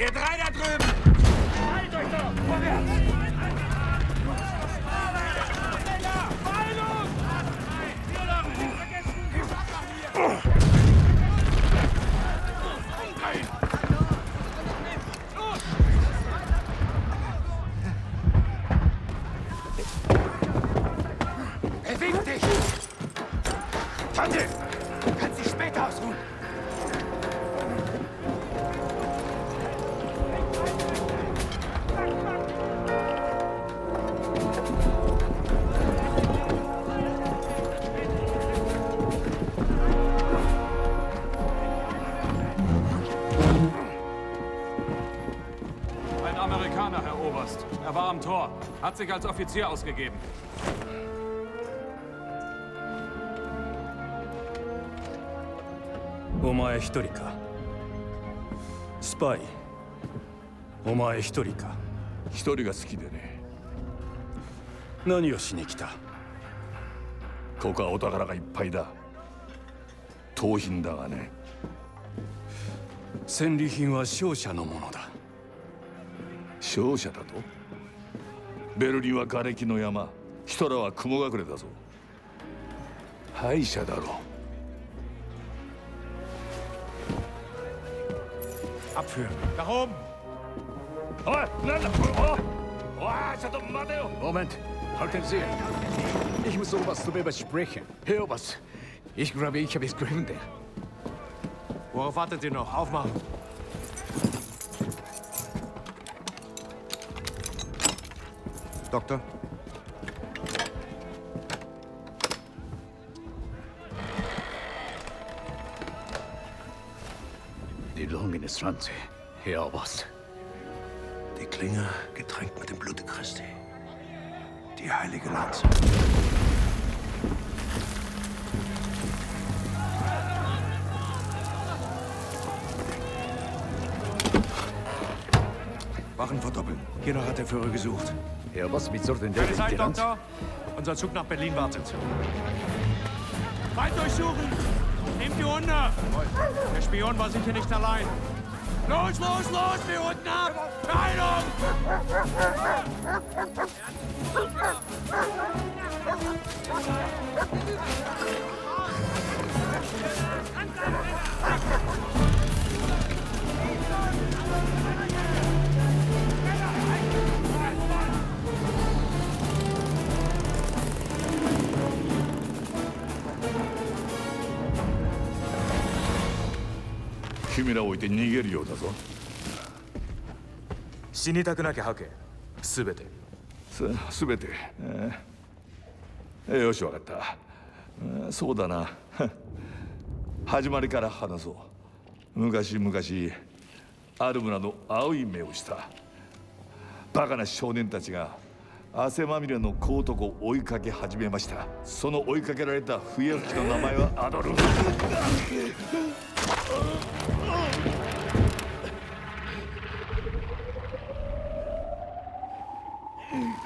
Ihr drei da drüben! Sich als Offizier ausgegeben. お前一人かスパイお前一人か一人が好きでね何をしに来たここはお宝がいっぱいだ盗品だがね戦利品は勝者のものだ勝者だとベルリンは瓦礫の山ヒトラーは雲隠れだぞ敗者だろ Abführen. Nach oben! おいなんだおおいちょっと待てよ Moment. Halten Sie. Ich muss Oberst darüber sprechen. Herr Oberst, ich glaube, ich habe es Gründe. Worauf wartet ihr noch? Aufmachen! Doktor? Die Lungen ist Ranze. Herr Oberst. Die Klinge getränkt mit dem Blute Christi. Die heilige Lanze. Verdoppeln. Hiernach hat der Führer gesucht. Herr Oberst, wie soll denn der Keine Zeit, Doktor! Unser Zug nach Berlin wartet. Weit durchsuchen! Nehmt die Hunde! Der Spion war sicher nicht allein. Los, los, los! Wir unten ab! Heilung! 君らを置いて逃げるようだぞ。死にたくなきゃ吐け。すべて。すすべて、えー。えーよしわかった、えーそうだな。始まりから話そう。昔々アルムナの青い目をした。バカな少年たちが汗まみれの小男を追いかけ始めました。その追いかけられた笛吹きの名前はアドル Mm-hmm.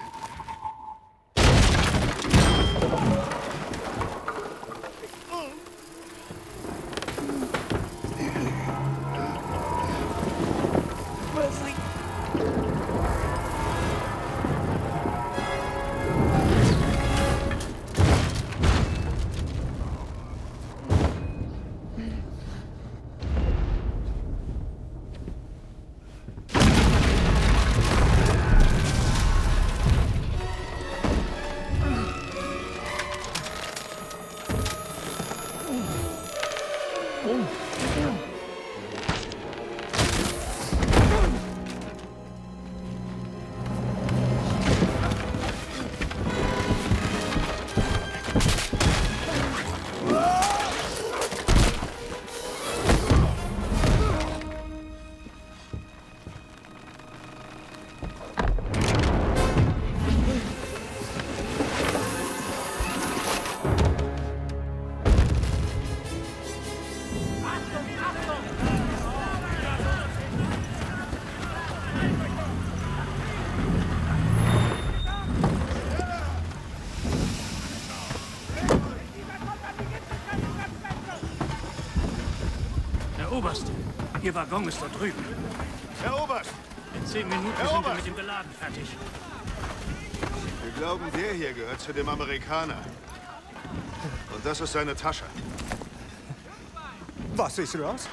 Waggon ist da drüben. Herr Oberst, In zehn Minuten Herr sind wir Oberst! mit dem Beladen fertig. wir glauben, der hier gehört zu dem Amerikaner. Und das ist seine Tasche. Was ist los?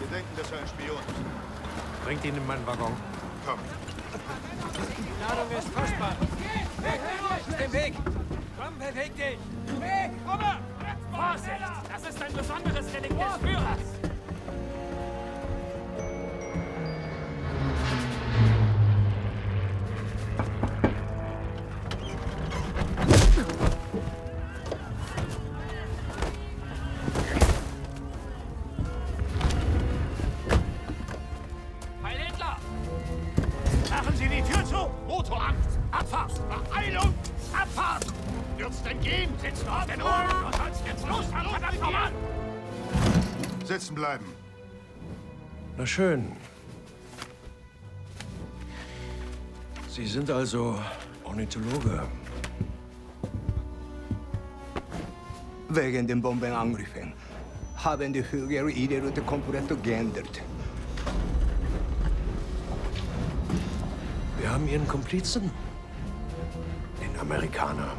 Wir denken, dass er ein Spion ist. Bringt ihn in meinen Waggon. Komm. Die Ladung ist kostbar. Aus dem Weg! Komm, beweg dich! Weg! Komme! Vorsicht! Das ist ein besonderes Na schön. Sie sind also Ornithologe. Wegen den Bombenangriffen haben die Vögel ihre Route komplett geändert. Wir haben Ihren Komplizen. Den Amerikaner.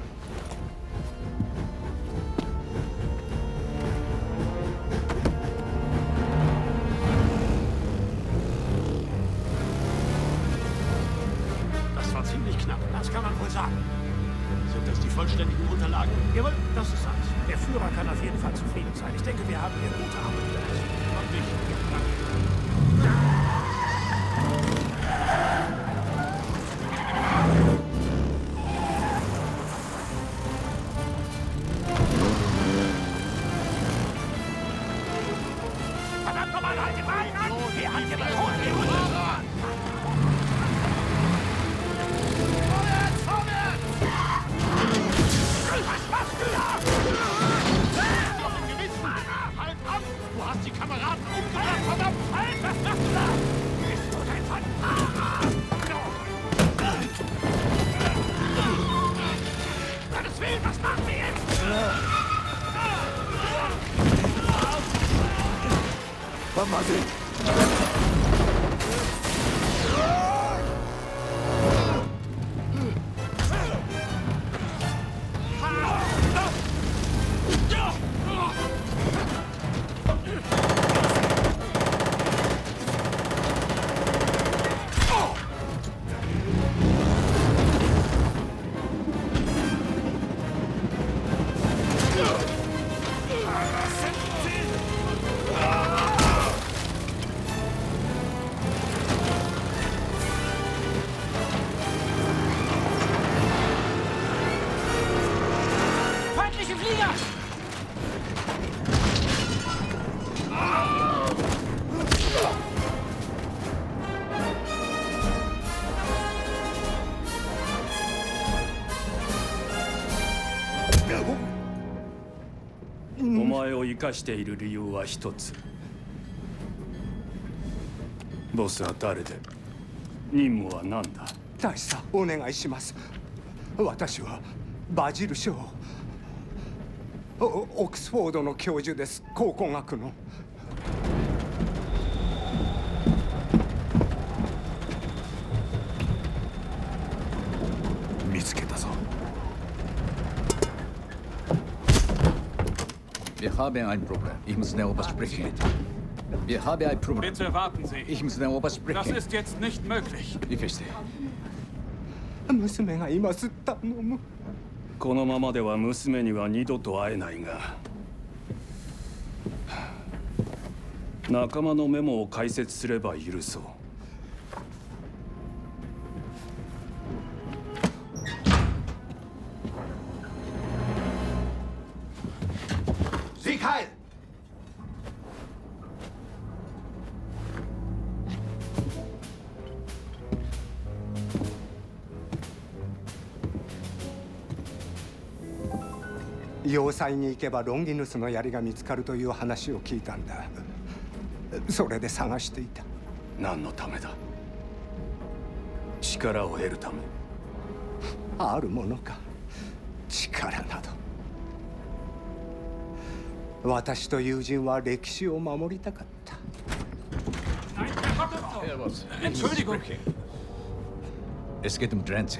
生かしている理由は一つボスは誰で？任務は何だ？大佐、お願いします。私はバジル賞。オックスフォードの教授です。考古学の。見つけたぞ。Wir haben ein Problem. Ich muss den Oberst sprechen. Wir haben ein Problem. Bitte warten Sie. Ich muss den Oberst Das sprechen. ist jetzt nicht möglich. Ich verstehe. 娘がいます。頼む。このままでは娘には二度と会えないが仲間のメモを解説すれば許そう。要塞に行けばロンギヌスの槍が見つかるという話を聞いたんだ。それで探していた。何のためだ？力を得るため？あるものか。力など。私と友人は歴史を守りたかった. Es geht um Grenze.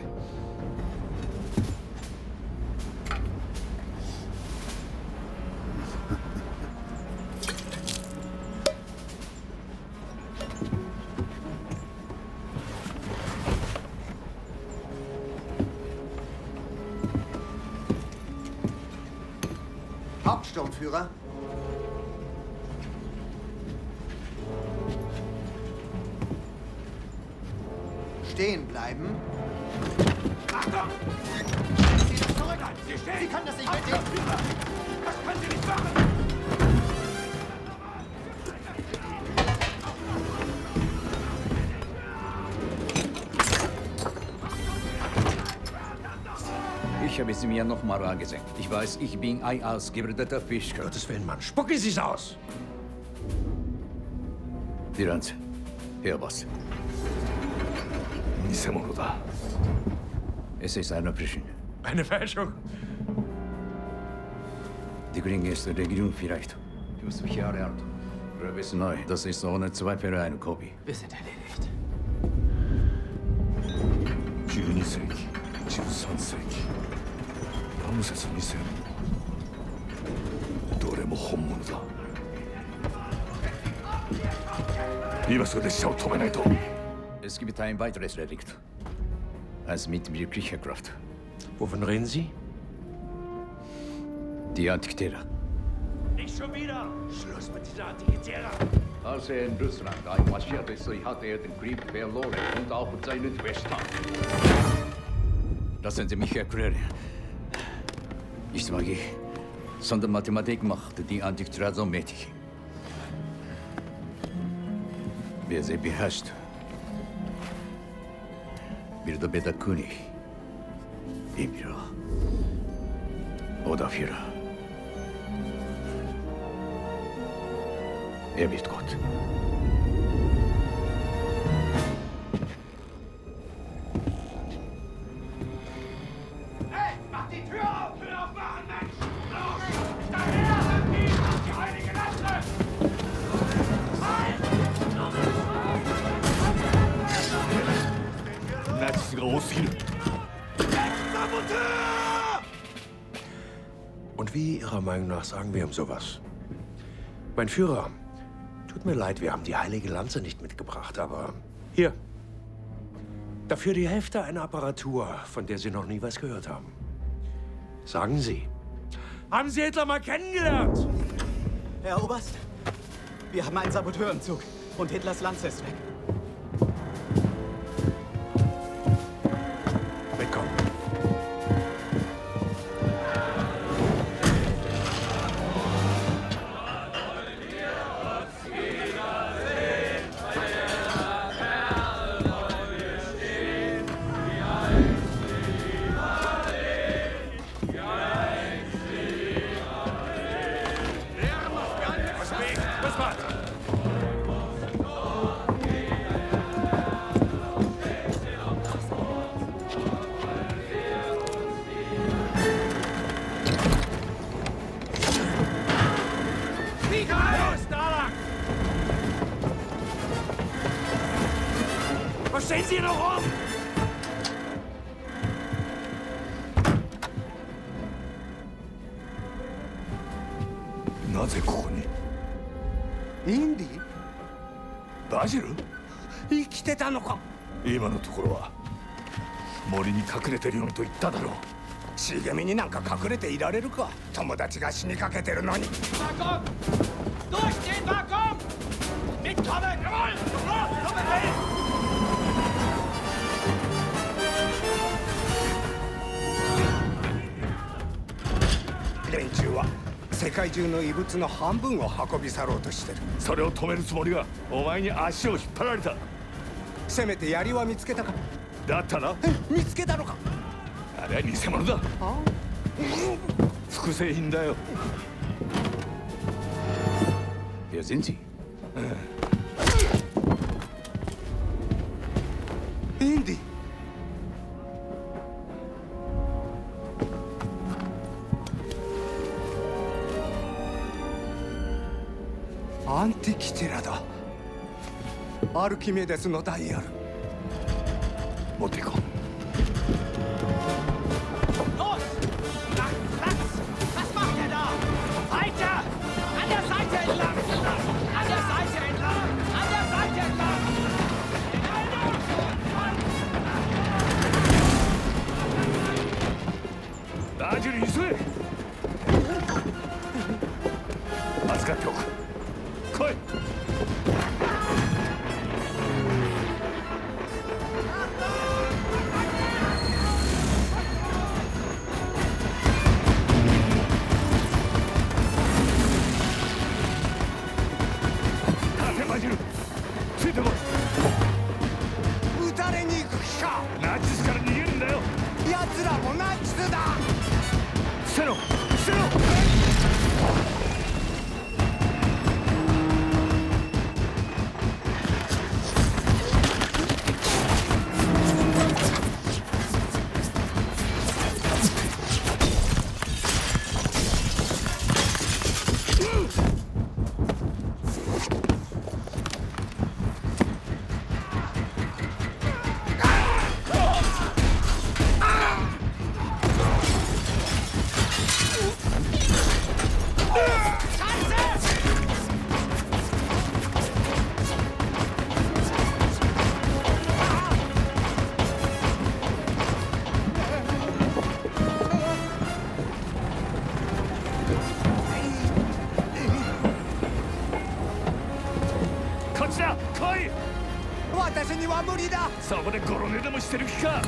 Ich weiß, ich bin ein ausgebildeter Fisch. Gottes Willen, Mann, spucken Sie's aus! Die Lanze. Her was. Nisemono da. Es ist eine Fälschung. Eine Fälschung? Die Klinge ist der Regierung vielleicht. Du bist Jahre alt. Du bist neu. Das ist ohne Zweifel eine Kopie. Wir sind erledigt. ムセス2世もどれも本物だ今すぐ列車を止めないと Es gibt ein weiteres Relikt. Eins mit wirklicher Kraft. Wovon reden Sie? Die Antikythera. Nicht schon wieder! Schluss mit dieser Antikythera! Als er in Russland einmarschierte, so hatte er den Krieg verloren und auch seinen Schwester. Lassen Sie mich erklären. İçtimaki Sondern Mathematik machte die Antiktrat so mächtig. Wer sie beherrscht, wird der Beta König. bedakuni. Oder Führer. Er wird Gott. Nach sagen wir ihm sowas? Mein Führer, tut mir leid, wir haben die heilige Lanze nicht mitgebracht, aber hier. Dafür die Hälfte einer Apparatur, von der Sie noch nie was gehört haben. Sagen Sie. Haben Sie Hitler mal kennengelernt? Herr Oberst, wir haben einen Saboteur im Zug und Hitlers Lanze ist weg. 森に隠れてるよと言っただろう茂みになんか隠れていられるか友達が死にかけてるのに Waggon! Durch den Waggon! Mitkommen! Jawohl! Los, kommen Sie! 連中は世界中の遺物の半分を運び去ろうとしてるそれを止めるつもりがお前に足を引っ張られたせめて槍は見つけたかだったら見つけたのか？あれは偽物だ。複製品だよ。いや全治、うん、ンディ。アンティキティラだ。アルキメデスのダイヤル Mutico. Los! Macht Platz! Was macht er da? Weiter! An der Seite entlang! An der Seite entlang! An der Seite entlang! An der Seite entlang! そこでゴロ寝でもしてる気か？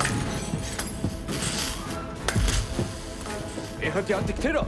あってきてろ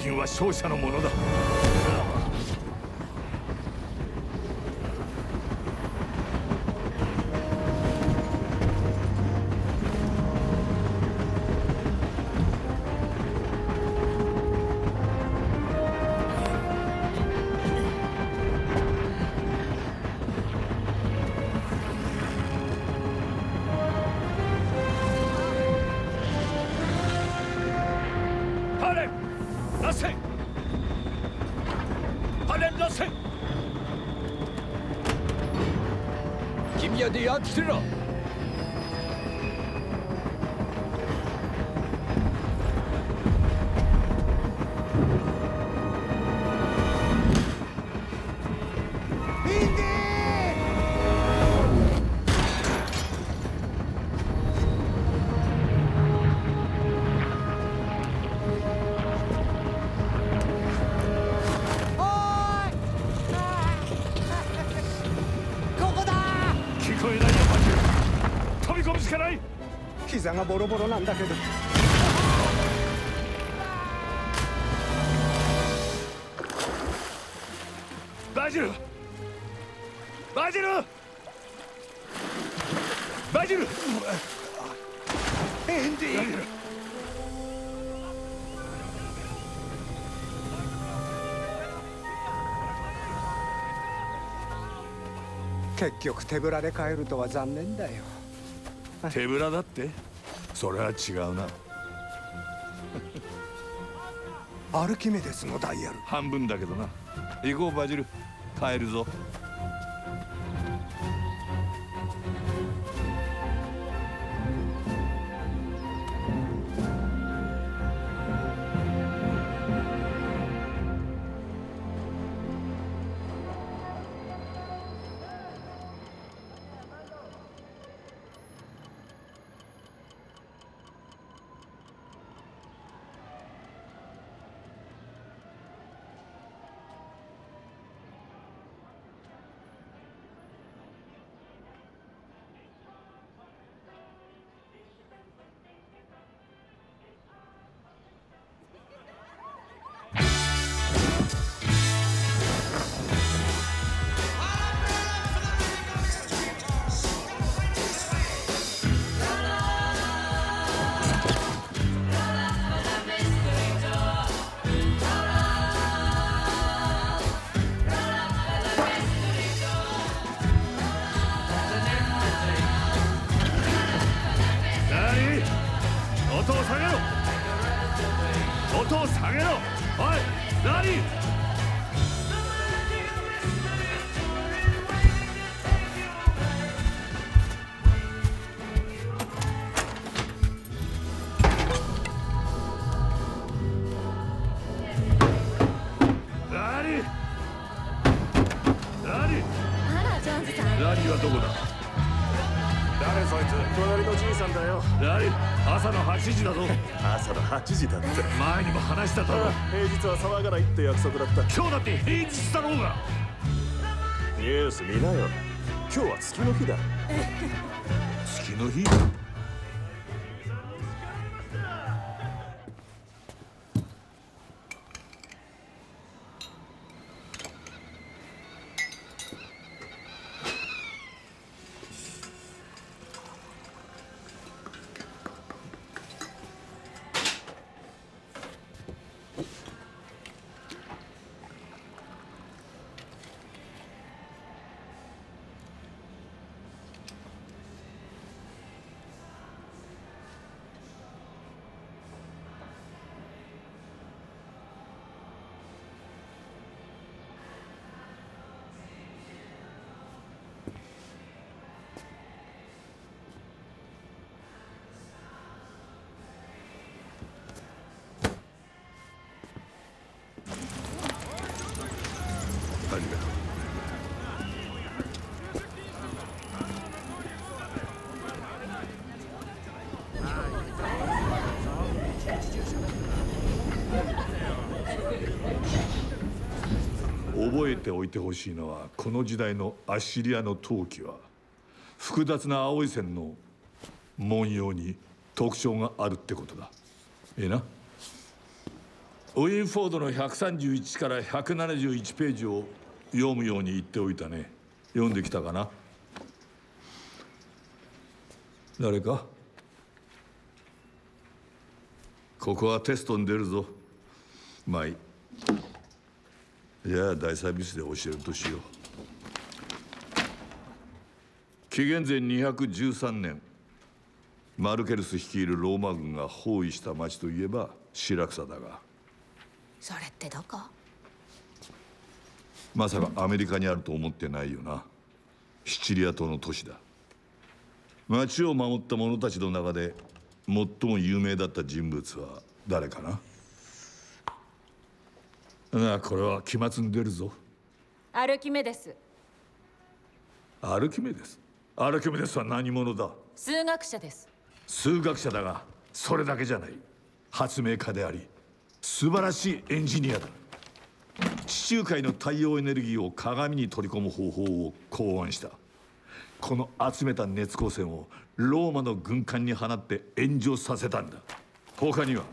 陣は勝者のものだ。先生ボロボロなんだけど。バジル。バジル。バジル。エンディ結局手ぶらで帰るとは残念だよ。手ぶらだってそれは違うな。アルキメデスのダイヤル。半分だけどな。行こうバジル。帰るぞって約束だった。今日だって平日だろうが。ニュース見なよ。今日は月の日だ覚えておいてほしいのはこの時代のアッシリアの陶器は複雑な青い線の文様に特徴があるってことだ。ええな？ウィンフォードの131から171ページを読むように言っておいたね。読んできたかな？誰か？ここはテストに出るぞ。まあいい。じゃあ大サービスで教えるとしよ。う紀元前213年マルケルス率いるローマ軍が包囲した町といえばシラクサだが。それってどこ？まさかアメリカにあると思ってないよな。シチリア島の都市だ。町を守った者たちの中で最も有名だった人物は誰かな？なあこれは期末に出るぞ。アルキメデスアルキメデスアルキメデスは何者だ？数学者です。数学者だがそれだけじゃない。発明家であり素晴らしいエンジニアだ。地中海の太陽エネルギーを鏡に取り込む方法を考案した。この集めた熱光線をローマの軍艦に放って炎上させたんだ。他には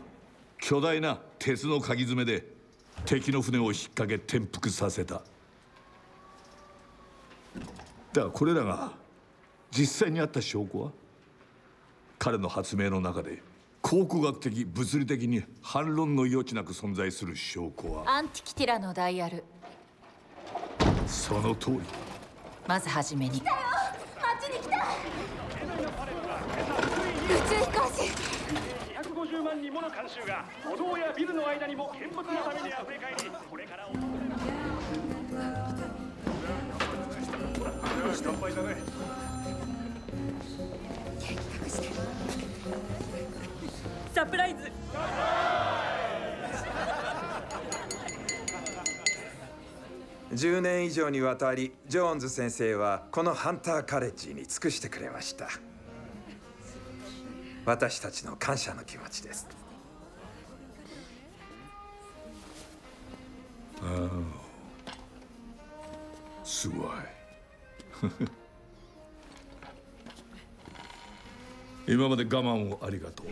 巨大な鉄の鍵爪で敵の船を引っ掛け転覆させた。だからこれらが実際にあった証拠は彼の発明の中で考古学的物理的に反論の余地なく存在する証拠は。アンティキティラのダイヤル。その通り。まずはじめに。あっちに来た！宇宙飛行士250万人もの観衆が歩道やビルの間にも見物のために溢れ返りこれからよし乾杯だねサプライズ10年以上にわたりジョーンズ先生はこのハンターカレッジに尽くしてくれました。私たちの感謝の気持ちです。すごい。今まで我慢をありがとう。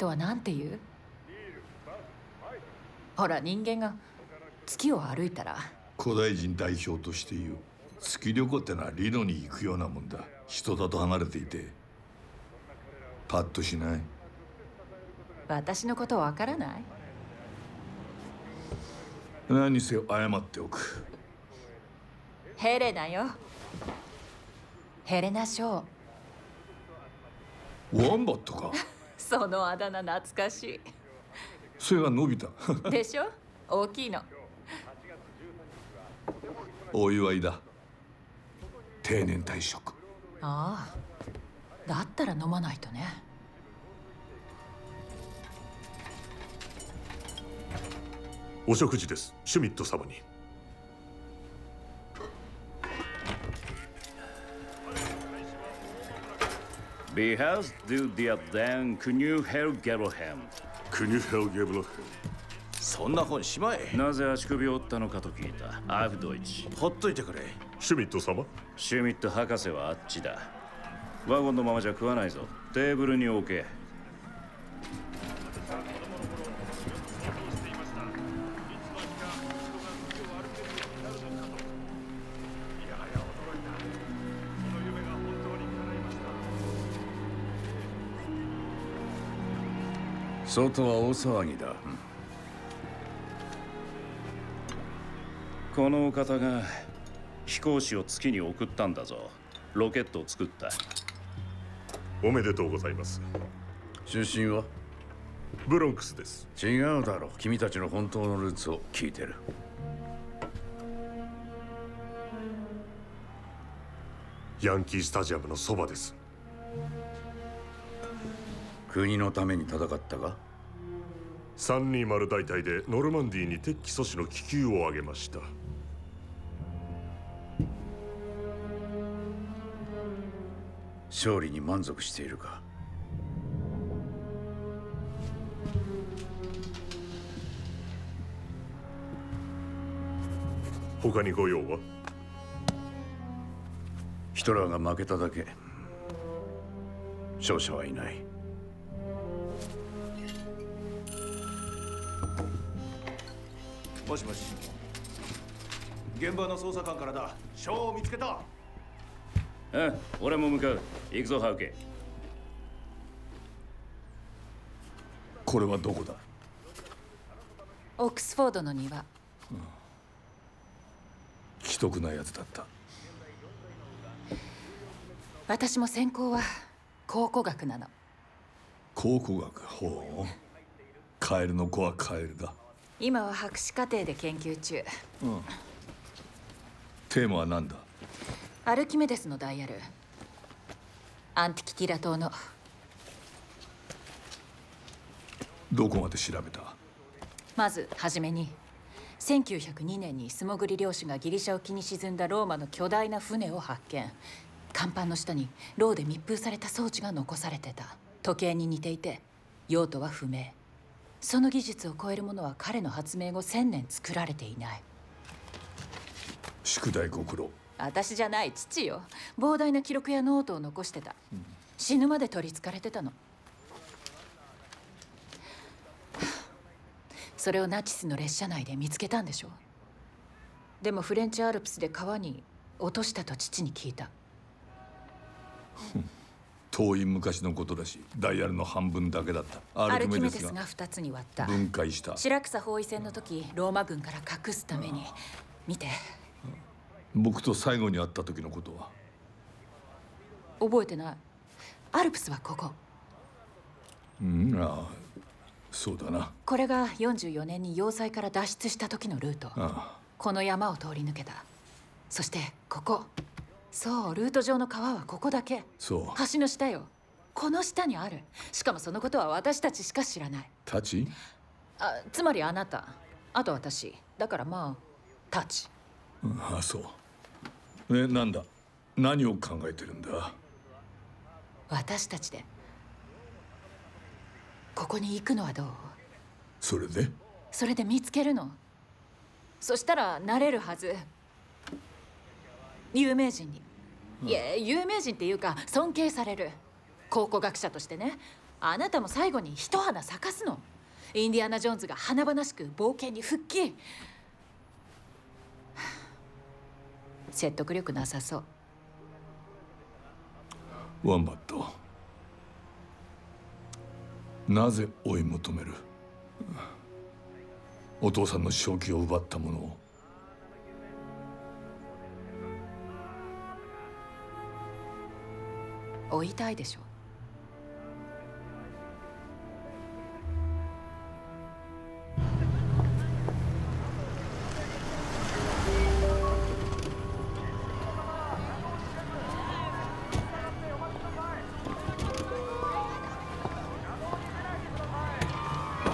人は何て言う？ほら人間が月を歩いたら。古代人代表として言う月旅行ってのはリノに行くようなもんだ。人里離れていて。パッとしない？私のことわからない？何にせよ謝っておく。ヘレナよ。ヘレナショー。ワンバットかそのあだ名懐かしそれが伸びた。いでしょ？大きいの。お祝いだ。定年退職。ああ。だったら飲まないとね。お食事です。シュミット様に Behest du det den Knu Hel Gerohem クニュヘルゲブロそんな本しまえ。なぜ足首を折ったのかと聞いた。アフドイチほっといてくれ。シュミット様？シュミット博士はあっちだ。ワゴンのままじゃ食わないぞ。テーブルに置け外は大騒ぎだ。このお方が飛行士を月に送ったんだぞ。ロケットを作った。おめでとうございます。出身は？ブロンクスです。違うだろう。君たちの本当のルーツを聞いてる。ヤンキースタジアムのそばです国のために戦ったか？320大隊でノルマンディーに敵機阻止の気球を上げました。勝利に満足しているか？他にご用は？ヒトラーが負けただけ。勝者はいないもしもし。現場の捜査官からだ。ショーを見つけた。うん俺も向かう。行くぞハウケ。これはどこだ？オックスフォードの庭。既得なやつだった。私も専攻は考古学なの。考古学？ほう。カエルの子はカエルだ今は博士課程で研究中。うん。テーマは何だ？アルキメデスのダイヤル。アンティキティラ島の。どこまで調べた？まず初めに1902年に素潜り漁師がギリシャ沖に沈んだローマの巨大な船を発見。甲板の下にロウで密封された装置が残されてた。時計に似ていて用途は不明その技術を超えるものは彼の発明後1000年作られていない。宿題ご苦労。私じゃない父よ。膨大な記録やノートを残してた、死ぬまで取りつかれてたの。それをナチスの列車内で見つけたんでしょでもフレンチアルプスで川に落としたと父に聞いた遠い昔のことだしダイヤルの半分だけだった。アルキメデスがスが2つに割った。分解した。白草包囲戦の時ローマ軍から隠すために。見て。僕と最後に会った時のことは？覚えてない。アルプスはここ。うんああ。そうだな。これが44年に要塞から脱出した時のルート。あ。この山を通り抜けた。そしてここそうルート上の川はここだけ。そう。橋の下よ。この下にある。しかもそのことは私たちしか知らない。タチあつまりあなた。あと私。だからまあタッチうんああそう。えなんだ？何を考えてるんだ？私たちで。ここに行くのはどう？それで？それで見つけるの。そしたらなれるはず有名人に、いや有名人っていうか尊敬される。考古学者としてね。あなたも最後に一花咲かすの。インディアナ・ジョーンズが華々しく冒険に復帰。説得力なさそう。ワンバット。なぜ追い求める？お父さんの正気を奪ったものを追いたいでしょ。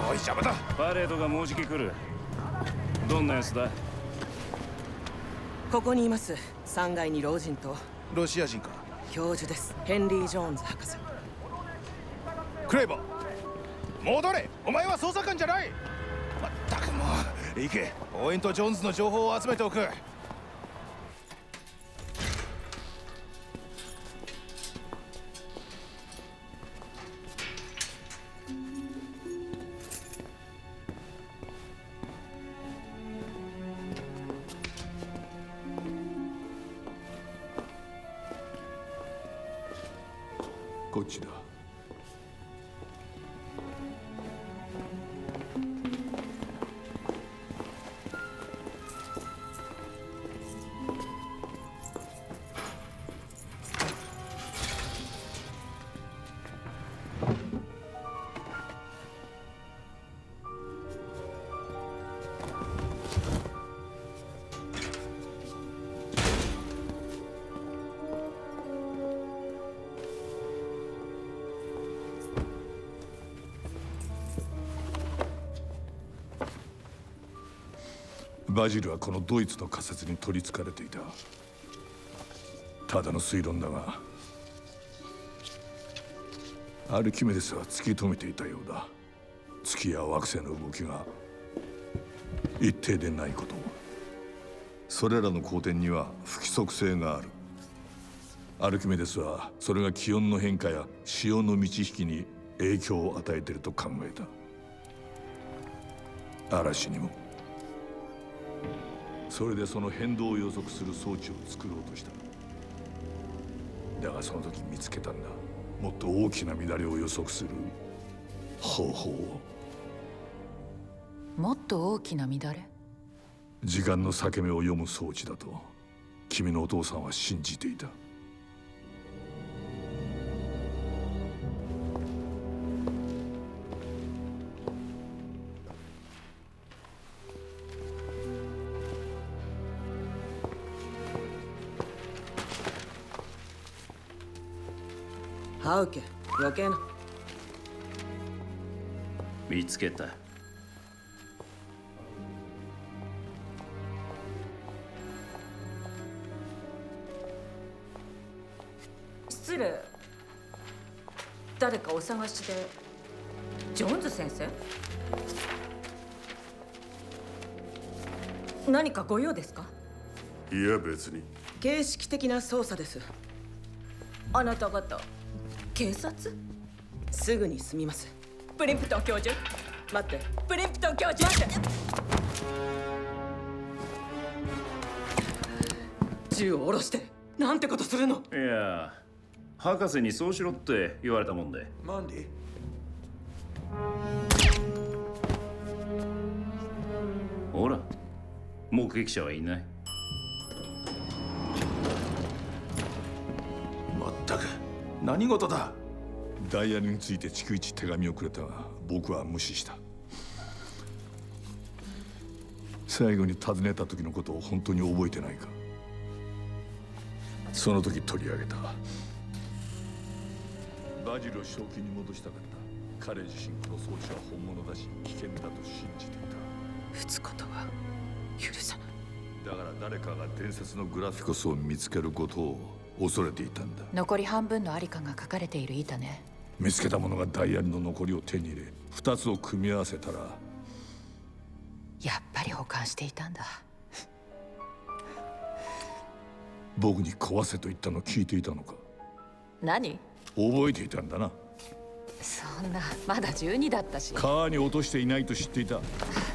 おい邪魔だ。パレードがもうじき来る。どんなやつだ？ここにいます。3階に老人と。ロシア人か教授です。ヘンリー・ジョーンズ博士。クレイボー。戻れ。お前は捜査官じゃない。まったくもう。行け。応援とジョーンズの情報を集めておく。こっバジルはこのドイツの仮説に取りつかれていた。ただの推論だがアルキメデスは突き止めていたようだ。月や惑星の動きが一定でないことを。それらの光点には不規則性がある。アルキメデスはそれが気温の変化や潮の満ち引きに影響を与えていると考えた。嵐にもそれでその変動を予測する装置を作ろうとした。だがその時見つけたんだ。もっと大きな乱れを予測する方法を。もっと大きな乱れ？時間の裂け目を読む装置だと君のお父さんは信じていた歯受け余計な。見つけた。失礼。誰かお探しでジョーンズ先生？何かご用ですか？いや別に。形式的な捜査です。あなた方警察？すぐに済みます。プリンプトン教授待って。プリンプトン教授待って銃を下ろしてなんてことするの？いや博士にそうしろって言われたもんで。マンディ？ほら目撃者はいない何事だ？ダイヤルについて逐一手紙をくれたが僕は無視した。最後に訪ねた時のことを本当に覚えてないか？その時取り上げた。バジルを正気に戻したかった。彼自身この装置は本物だし危険だと信じていた。撃つことは許さない。だから誰かが伝説のグラフィコスを見つけることを恐れていたんだ。残り半分のありかが書かれている板ね。見つけた者がダイヤルの残りを手に入れ二つを組み合わせたらやっぱり保管していたんだ。僕に壊せと言ったの聞いていたのか？何？覚えていたんだな。そんなまだ12だったし。川に落としていないと知っていた。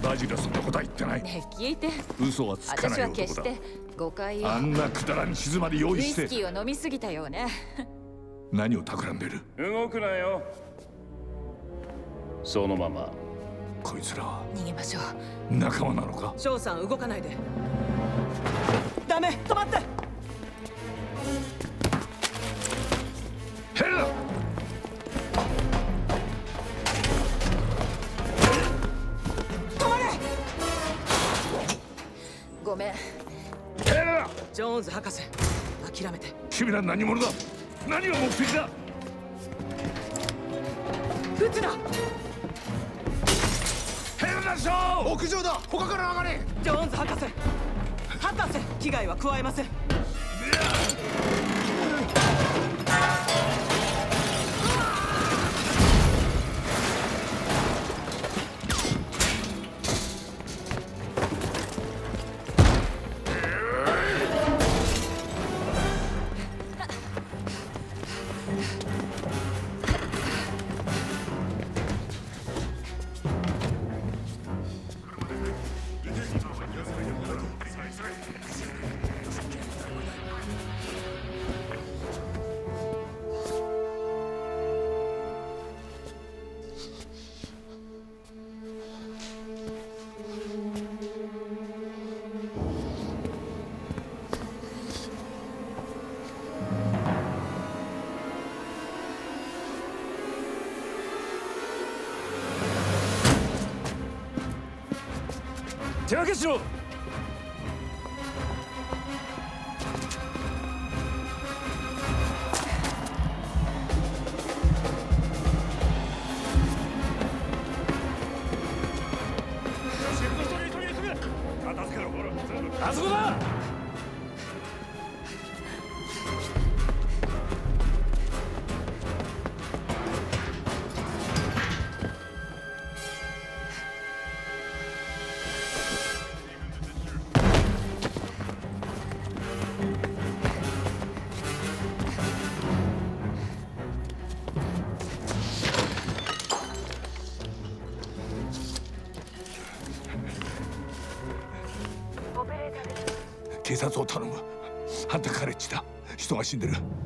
バジルはそんなことは言ってない。ねえ聞いて。嘘はつかない私は決男だして誤解をあんなくだらん地図まで用ウイ意して。スキーを飲みすぎたようね。何を企んでる？動くなよ。そのまま。こいつら。は逃げましょう。仲間なのか？翔さん動かないで。ダメ止まって。ヘルだ止まれ。ごめんだジョーンズ博士諦めて。君ら何者だ？何が目的だ？撃つなヘルだショー屋上だ！他から上がれ！ジョーンズ博士博士危害は加えません手分けしろ。死んでる。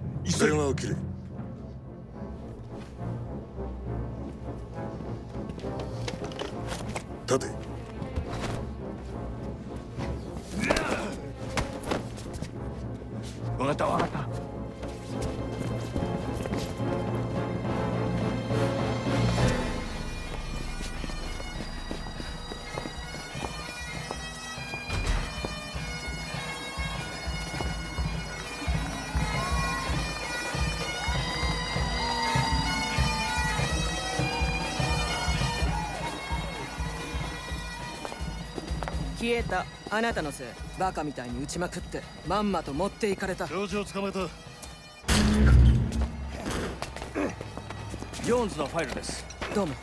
えた。あなたのせい。バカみたいに撃ちまくってまんまと持っていかれた。領事を捕まえた。ジョーンズのファイルです。どうも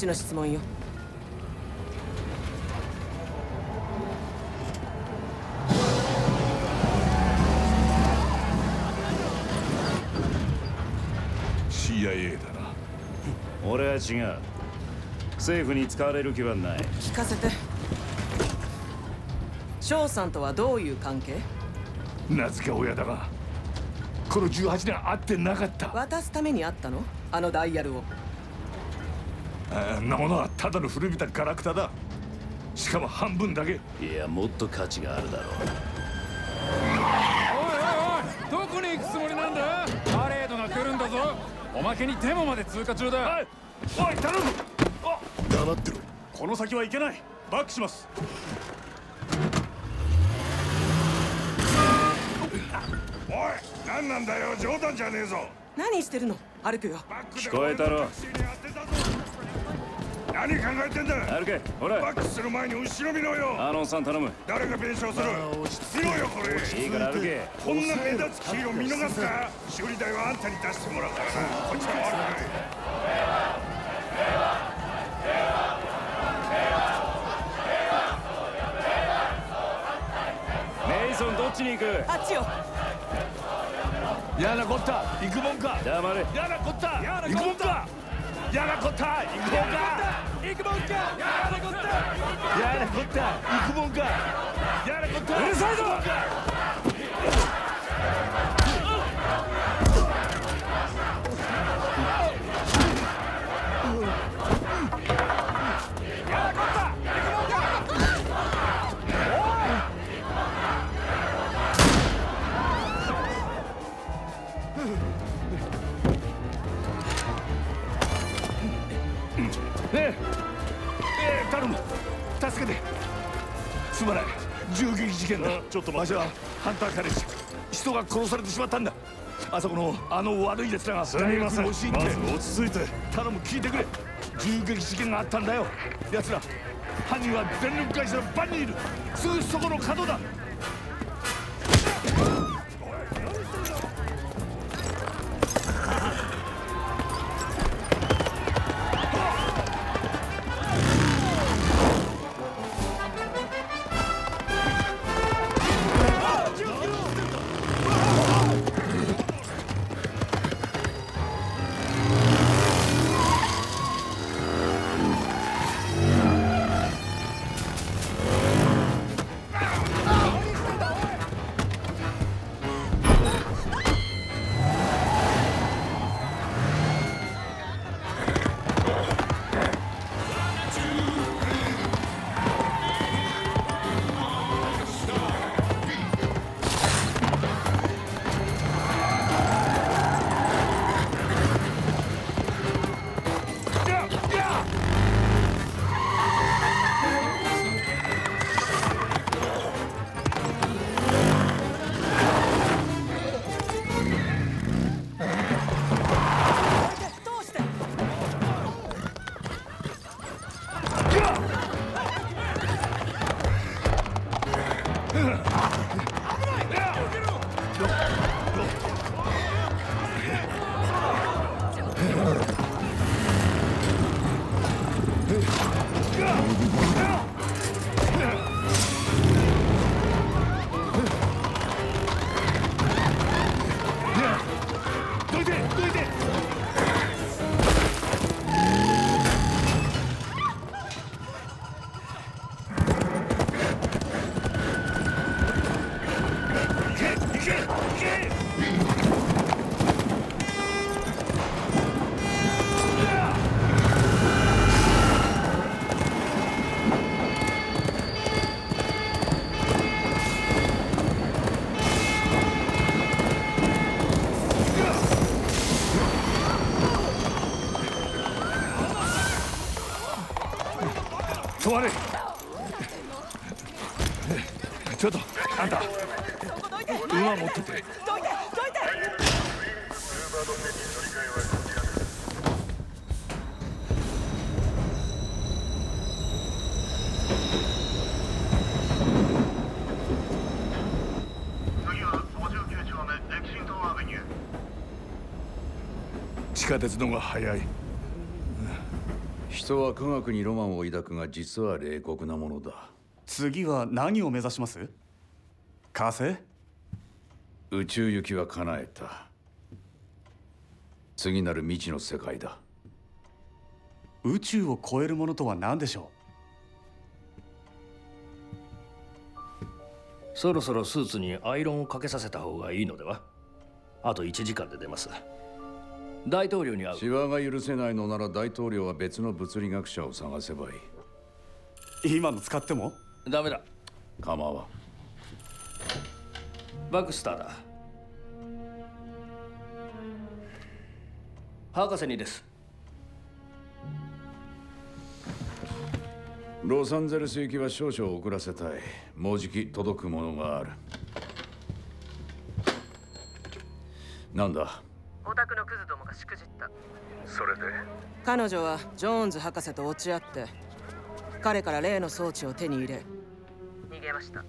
ちの質問よ。ー CIA だな。俺は違う。政府に使われる気はない。聞かせて。翔さんとはどういう関係？名付け親だが。この18年会ってなかった。渡すためにあったの？あのダイヤルをあんなものはただの古びたガラクタだ。しかも半分だけ。いやもっと価値があるだろう。おいおいおいどこに行くつもりなんだ？パレードが来るんだぞ。おまけにデモまで通過中だ。おい頼む。黙ってろ。この先はいけない。バックします。おい何なんだよ。冗談じゃねえぞ。何してるの？歩くよ。聞こえたろ何考えてんだ？歩けほらバックする前に後ろ見ろよ。アーノンさん頼む。誰が弁償する？見ろよこれ。いいから歩け。こんな目立つ黄色見逃すか？修理代はあんたに出してもらうから。なこっちは悪くないメイソンどっちに行く？あっちよ。やなこった。行くもんか。黙れ。やなこった。行くもんか。やなこった。行くもんか行くもんかやなこった。やなこった。行くもんか。やなこった。うるさいぞ。助けて。すまない。銃撃事件だ。ちょっと待って。はハンターカレッジ人が殺されてしまったんだ。あそこのあの悪い奴らがすみません。まず落ち着いて。頼む聞いてくれ。銃撃事件があったんだよ。奴ら犯人は電力会社のバンにいる。すぐそこの角だ馬持ってて。どいてどいて地下鉄の方が早い。人は科学にロマンを抱くが実は冷酷なものだ。次は何を目指します？火星？宇宙行きは叶えた。次なる未知の世界だ。宇宙を超えるものとは何でしょそろそろスーツにアイロンをかけさせた方がいいのでは？あと1時間で出ます。大統領に会う。シワが許せないのなら大統領は別の物理学者を探せばいい。今の使っても？ダメだ。構わん。バクスターだ博士にです。ロサンゼルス行きは少々遅らせたい。もうじき届くものがある。なんだ？オタクのクズどもがしくじった。それで？彼女はジョーンズ博士と落ち合って彼から例の装置を手に入れ。逃げました。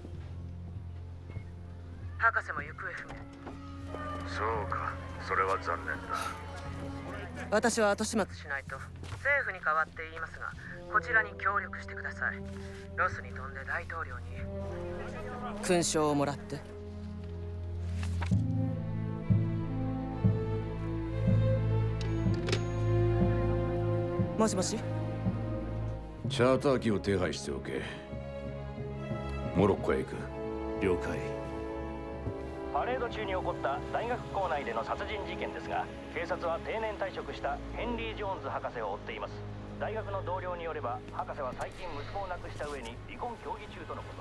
博士も行方不明。そうか。それは残念だ私は後始末しないと政府に代わって言いますがこちらに協力してください。ロスに飛んで大統領に。勲章をもらって。もしもし？チャーター機を手配しておけ。モロッコへ行く。了解パレード中に起こった大学校内での殺人事件ですが警察は定年退職したヘンリー・ジョーンズ博士を追っています。大学の同僚によれば博士は最近息子を亡くした上に離婚協議中とのこ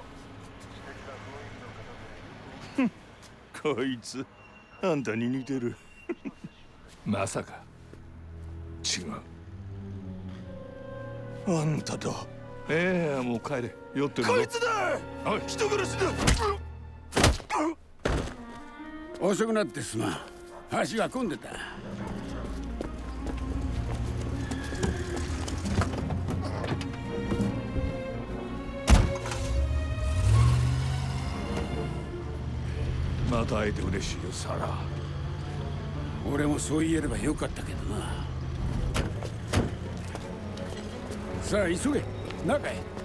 と。こいつあんたに似てる。まさか。違う。あんただ。ええもう帰れ。酔ってるぞ。こいつだ！おい。人殺しだ遅くなってすまん。橋が混んでた。また会えて嬉しいよサラ。俺もそう言えればよかったけどな。さあ急げ。中へ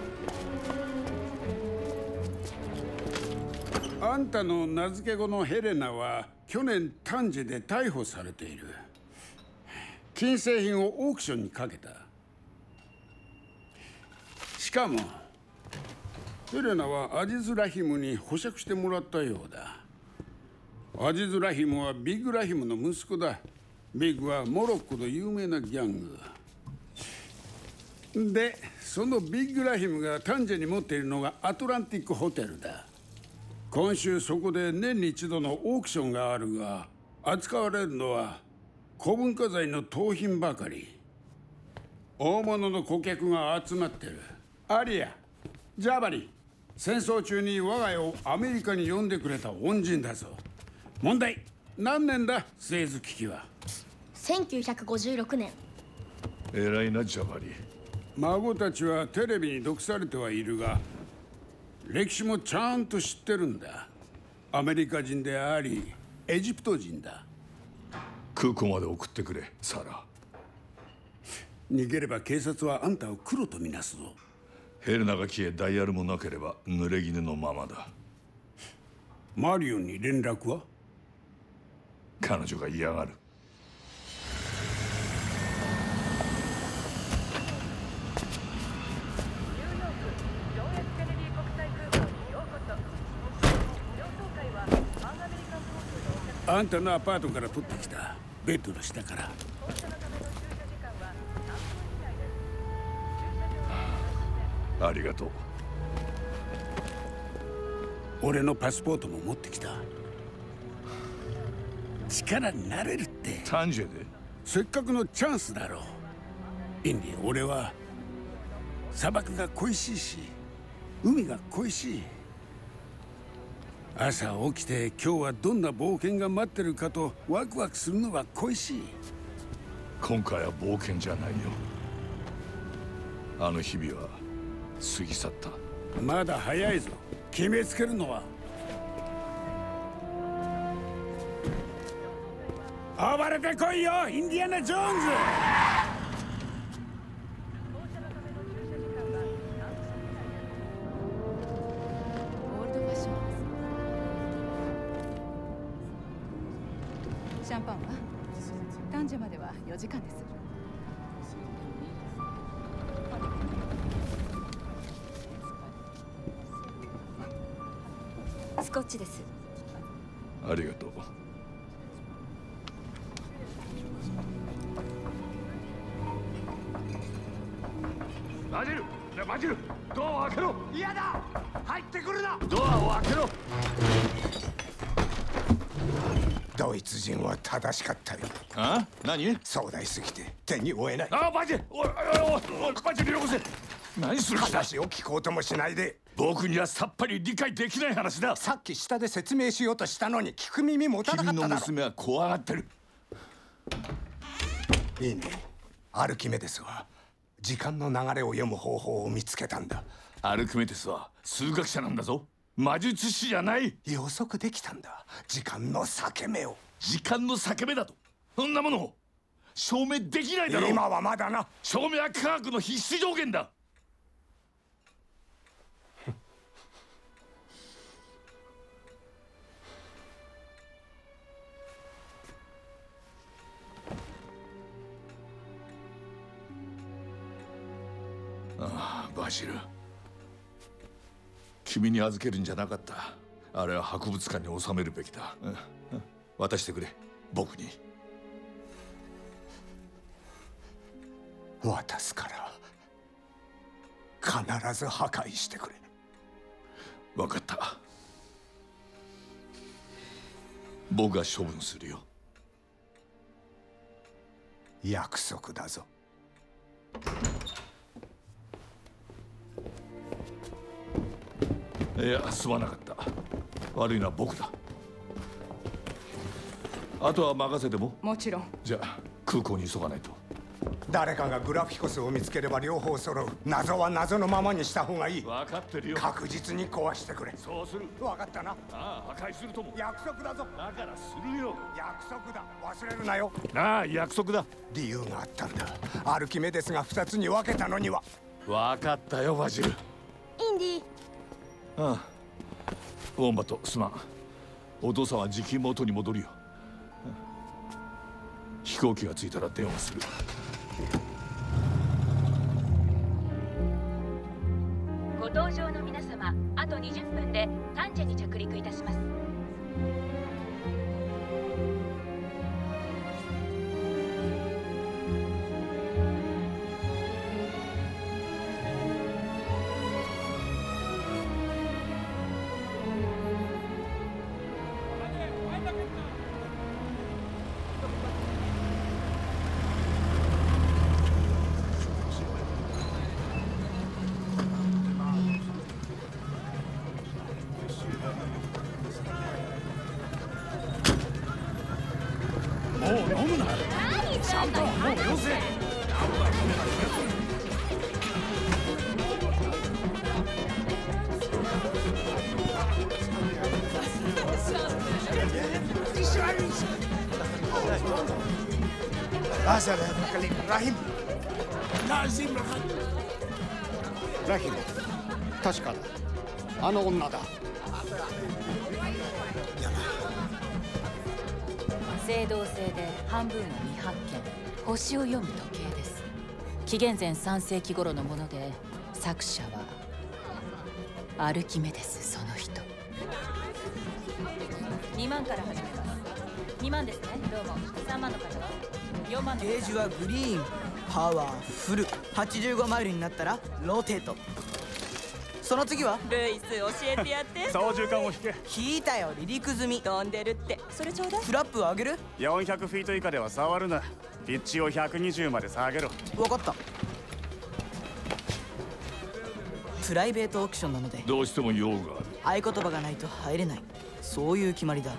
あんたの名付け子のヘレナは去年丹治で逮捕されている。金製品をオークションにかけた。しかもヘレナはアジズ・ラヒムに保釈してもらったようだ。アジズ・ラヒムはビッグ・ラヒムの息子だ。ビッグはモロッコの有名なギャング。でそのビッグ・ラヒムが丹治に持っているのがアトランティックホテルだ。今週そこで年に一度のオークションがあるが扱われるのは古文化財の盗品ばかり。大物の顧客が集まってる。アリアジャバリ戦争中に我が家をアメリカに呼んでくれた恩人だぞ。問題何年だ？スエズ危機は。1956年。偉いなジャバリ孫たちはテレビに毒されてはいるが歴史もちゃんと知ってるんだ。アメリカ人でありエジプト人だ。空港まで送ってくれサラ。逃げれば警察はあんたを黒とみなすぞ。ヘルナが消えダイヤルもなければ濡れ衣のままだ。マリオンに連絡は？彼女が嫌がるあんたのアパートから取ってきた。ベッドの下から。ありがとう。俺のパスポートも持ってきた。力になれるって。タンジェで？せっかくのチャンスだろう。インディ俺は砂漠が恋しいし海が恋しい朝起きて今日はどんな冒険が待ってるかとワクワクするのが恋しい。今回は冒険じゃないよ。あの日々は過ぎ去った。まだ早いぞ。決めつけるのは。暴れてこいよインディアナ・ジョーンズ。オールドファッションャンパンは？男女までは4時間です。スコッチです。ありがとう。バジル！バジル！ドアを開けろ！嫌だ！入ってくるな！ドアを開けろドイツ人は正しかったよ。あ？何？壮大すぎて手に負えない。あバジルおいおいおバジルよこせ何する話を聞こうともしないで。僕にはさっぱり理解できない話だ。さっき下で説明しようとしたのに聞く耳持たなか君っただろ。の娘は怖がってる。いいね。アルキメデスは時間の流れを読む方法を見つけたんだ。アルキメデスは数学者なんだぞ魔術師じゃない。予測できたんだ。時間の裂け目を。時間の裂け目だと。そんなものを。証明できないだろう。今はまだな。証明は科学の必須条件だ。ああバシル君に預けるんじゃなかった。あれは博物館に収めるべきだ、うんうん渡してくれ。僕に。渡すから必ず破壊してくれ。分かった。僕が処分するよ。約束だぞ。いやすまなかった。悪いのは僕だ。あとは任せても？もちろん。じゃあ空港に急がないと。誰かがグラフィコスを見つければ両方揃う。謎は謎のままにした方がいい。分かってるよ。確実に壊してくれ。そうする。分かったな。ああ破壊するとも約束だぞ。だからするよ。約束だ。忘れるなよ。ああ約束だ。理由があったんだ。アルキメデスが2つに分けたのには。分かったよバジル。インディああウォンバットすまん。お父さんは時期元に戻るよ。飛行機が着いたら電話する。星を読む時計です。紀元前3世紀頃のもので作者はアルキメデスその人。2万から始めます。2万ですね。どうも。3万の方は4万のゲージはグリーン。 power full。85マイルになったら rotate。その次は？ルイス教えてやって。操縦桿を引け。引いたよ離陸済み。飛んでるって。それちょうだい。フラップ上げる？400フィート以下では触るな。ピッチを120まで下げろ。分かった。プライベートオークションなので。どうしても用がある。合言葉がないと入れない。そういう決まりだ。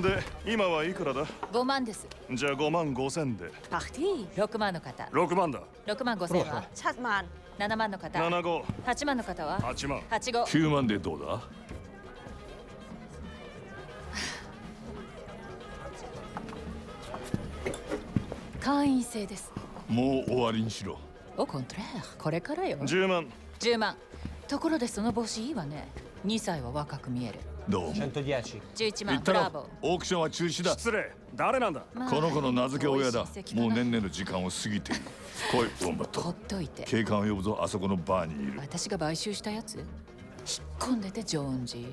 で今はいくらだ？5万です。じゃあ5万5千で。パーティー。6万の方。6万だ。6万5千。は7万7万の方。7五。8万の方は？8万。8五。9万でどうだ？会員制です。もう終わりにしろ。おコントレーこれからよ。10万。10万。ところでその帽子いいわね。2歳は若く見えるどうも。11言万ったろ。ブラボー。オークションは中止だ。失礼。誰なんだ？まあ。この子の名付け親だ。もう年々の時間を過ぎている。来いウォンバッほっトといて。警官を呼ぶぞ。あそこのバーにいる。私が買収したやつ？引っ込んでてジョーンジ。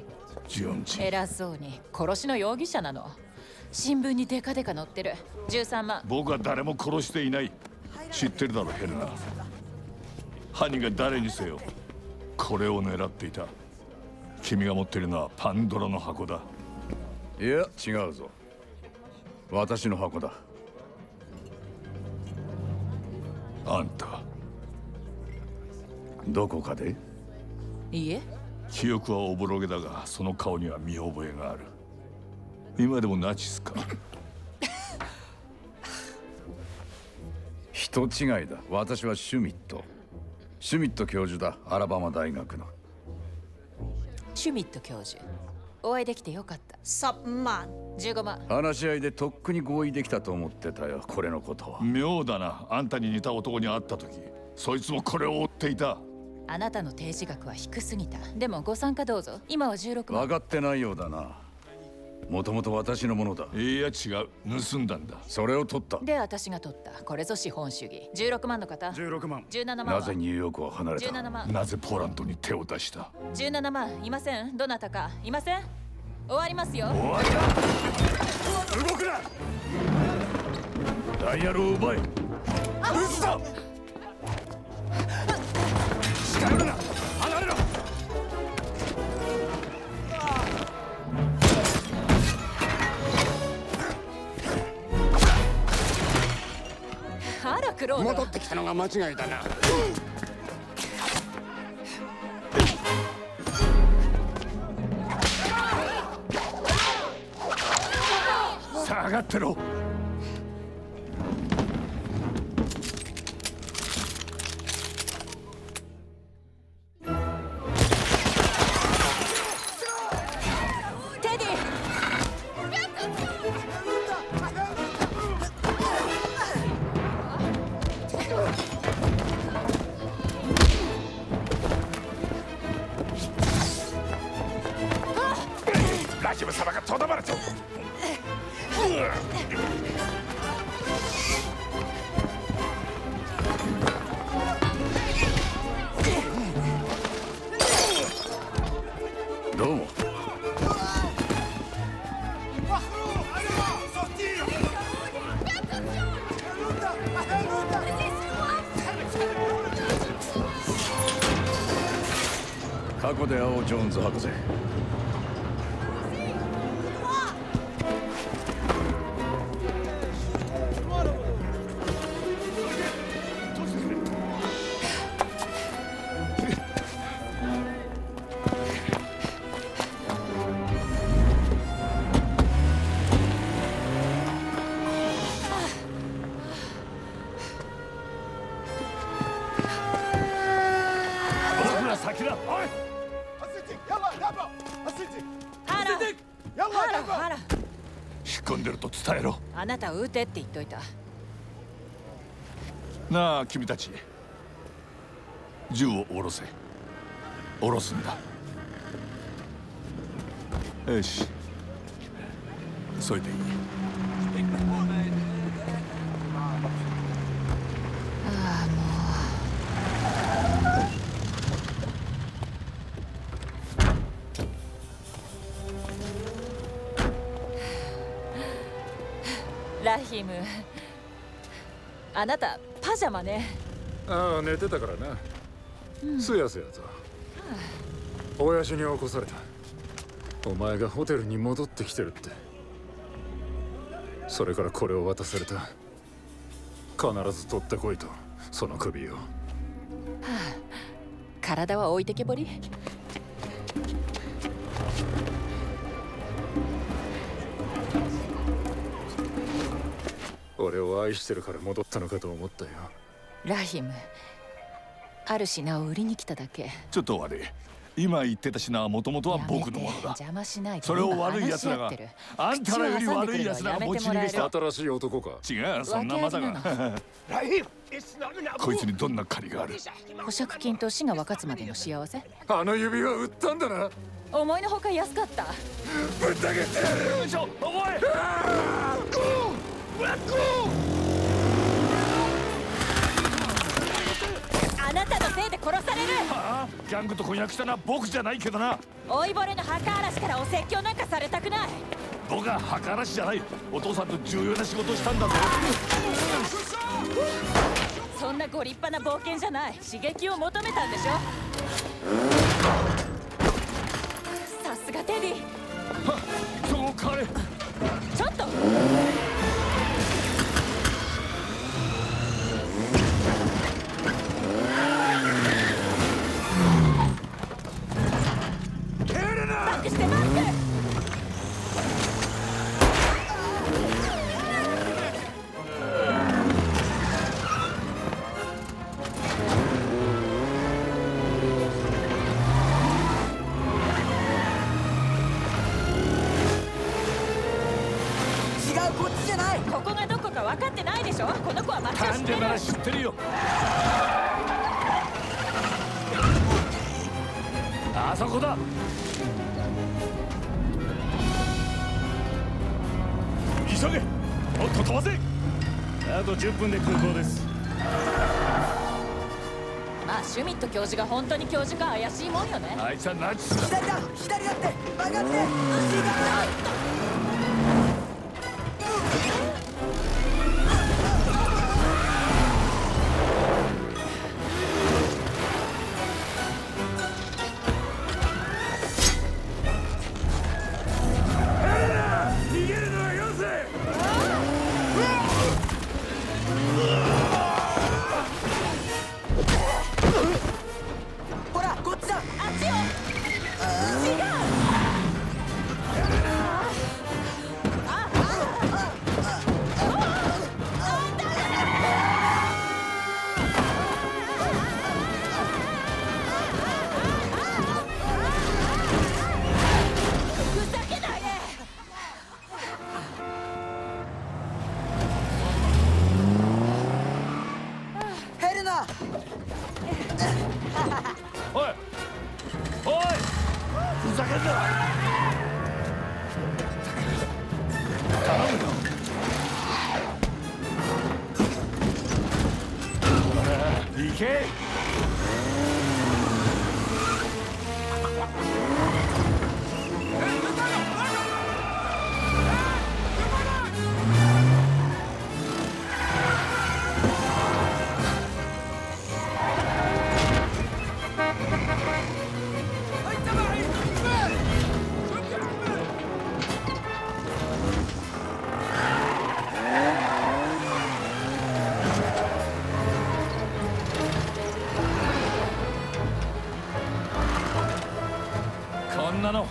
ジオンジ。偉そうに。殺しの容疑者なの。新聞にデカデカ載ってる。13万。僕は誰も殺していない。知ってるだろヘルナ犯人が誰にせよこれを狙っていた君が持っているのはパンドラの箱だ。いや違うぞ。私の箱だ。あんた。どこかで？いいえ。記憶はおぼろげだがその顔には見覚えがある。今でもナチスか。人違いだ。私はシュミット。シュミット教授だ。アラバマ大学のシュミット教授。お会いできてよかった。10万15万。話し合いでとっくに合意できたと思ってたよこれのことは。妙だな。あんたに似た男に会った時。そいつもこれを追っていた。あなたの提示額は低すぎた。でもご参加どうぞ。今は16万。分かってないようだなもともと私のものだ。いや違う。盗んだんだ。それを取った。で私が取った。これぞ資本主義。16万の方。16万。17万なはぜニューヨークを離れた？17万。なぜポーランドに手を出した？17万。いません。どなたか。いません。終わりますよ。終わり動くな。ダイヤルを奪え。撃つぞ。近寄るなロード戻ってきたのが間違いだな。下がってろ会おうジョーンズ博士 ろあなた撃てって言っといた。なあ君たち。銃を下ろせ。下ろすんだ。よし。それでいい。ね。ああ寝てたからな、うん。すやすやと。親父に起こされた。お前がホテルに戻ってきてるって。それからこれを渡された。必ず取ってこいと。その首を。はあ。体は置いてけぼり。俺を愛してるから戻ったのかと思ったよラヒムある品を売りに来ただけ。ちょっと悪い。今言ってた品はもともとは僕のものだ。邪魔しないでそれを悪い奴らがあんたらより悪い奴らが持ち逃げした新しい男か？違うそんなまさ訳あがこいつにどんな借りがある？保釈金と死が分かつまでの幸せ？あの指輪売ったんだな。思いのほか安かった？ぶったけてやるよいしょおいあなたのせいで殺される。はあギャングと婚約したのは僕じゃないけどな。老いぼれの墓荒らしからお説教なんかされたくない。僕は墓荒らしじゃない。お父さんと重要な仕事をしたんだぞ。そんなご立派な冒険じゃない。刺激を求めたんでしょ。さすがテディ。そこ彼ちょっと急げ。もっと飛ばせ。あと10分で空港です。まあシュミット教授が本当に教授か怪しいもんよね。あいつはナチスだ。左だ。左だって。曲がって。逃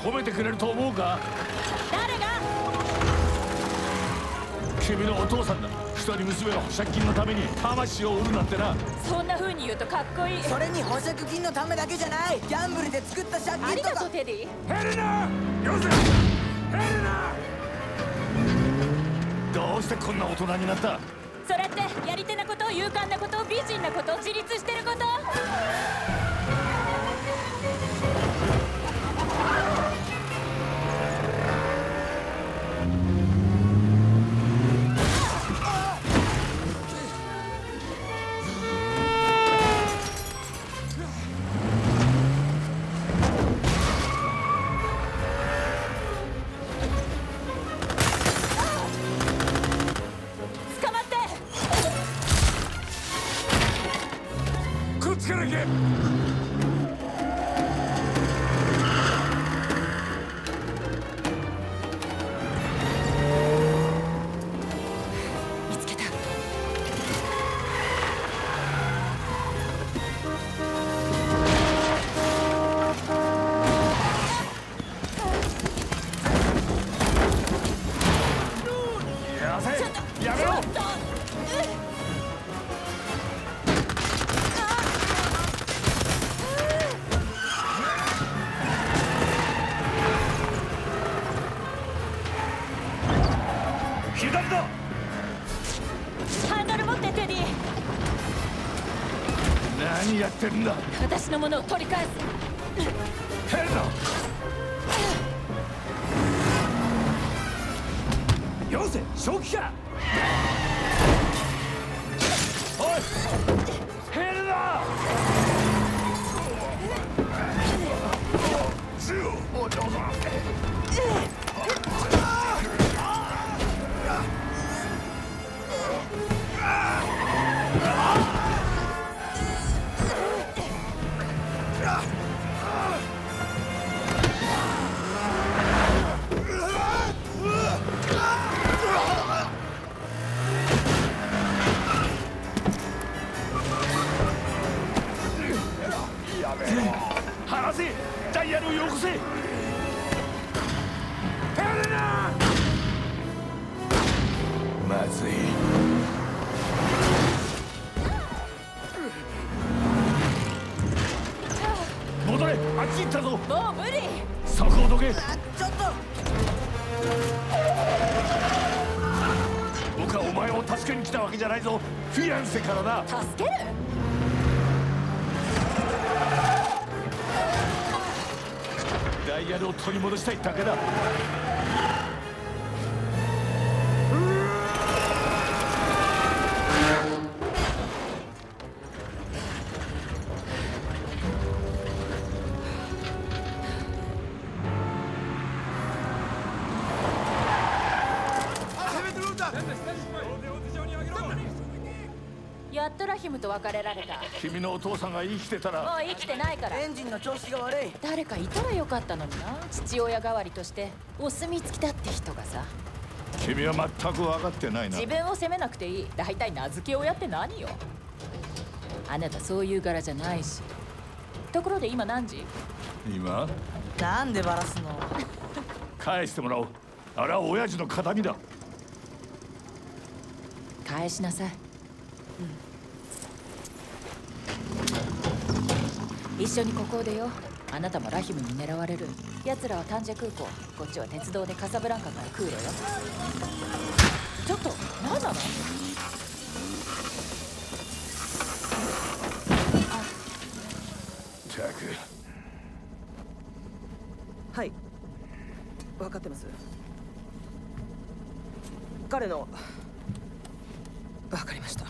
褒めてくれると思うか？誰が？君のお父さんだ。一人娘の保釈金のために魂を売るなんてな。そんな風に言うとかっこいい。それに保釈金のためだけじゃない。ギャンブルで作った借ありが金とかとうテディ。ヘレナよせ！ヘレナどうしてこんな大人になった？それってやり手なこと勇敢なこと美人なこと自立してることんだ。私のものを取り返す。ぞフィアンセからな。助ける？ダイヤルを取り戻したいだけだ別れられた。君のお父さんが生きてたもうら生きてないから。エンジンの調子が悪い。誰かいたらよかったのにな。父親代わりとしてお墨付きだって人がさ。君は全く分かってないな。自分を責めなくていい。大体名付け親って何よ。あなたそういう柄じゃないし。ところで今何時？今？なんでバラすの？返してもらおう。あれは親父の形見だ。返しなさい、一緒にここを出よ。うあなたもラヒムに狙われる。奴らはタンジェ空港。こっちは鉄道でカサブランカから空路よ。ちょっと何なの？ったく。はい。分かってます。彼の分かりました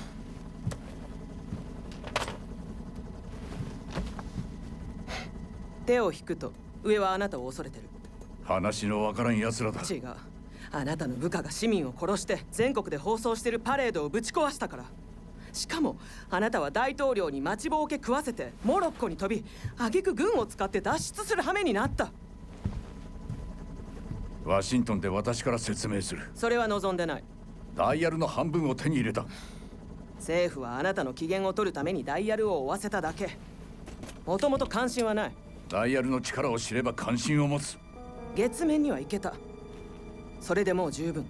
手を引くと上はあなたを恐れてる。話のわからん奴らだ。違う。あなたの部下が市民を殺して全国で放送してるパレードをぶち壊したから。しかもあなたは大統領に待ちぼうけ食わせてモロッコに飛び挙句軍を使って脱出する羽目になった。ワシントンで私から説明する。それは望んでない。ダイヤルの半分を手に入れた。政府はあなたの機嫌を取るためにダイヤルを追わせただけ。もともと関心はないダイヤルの力を知れば関心を持つ。月面には行けた。それでもう十分。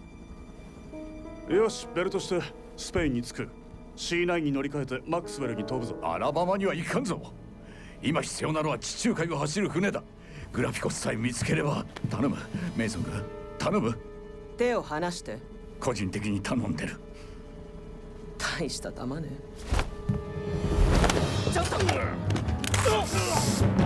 よしベルトしてスペインに着く。C9 に乗り換えてマックスウェルに飛ぶぞ。アラバマには行かんぞ。今必要なのは地中海を走る船だ。グラピコスさえ見つければ頼む。メイソンが頼む。手を離して。個人的に頼んでる。大した玉ね。ちょっと。シュミット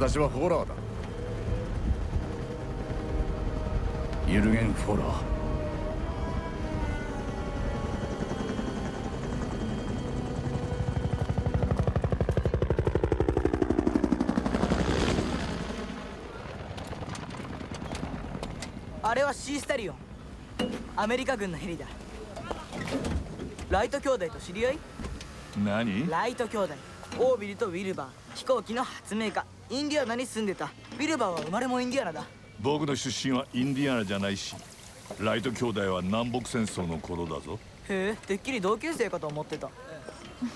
私はフォラーだ。ユルゲン・フォラー。あれはシースタリオン。アメリカ軍のヘリだ。ライト兄弟と知り合い？何？ライト兄弟。オービルとウィルバー。飛行機の発明家。インディアナに住んでた。ウィルバーは生まれもインディアナだ僕の出身はインディアナじゃないしライト兄弟は南北戦争の頃だぞ。へえてっきり同級生かと思ってた。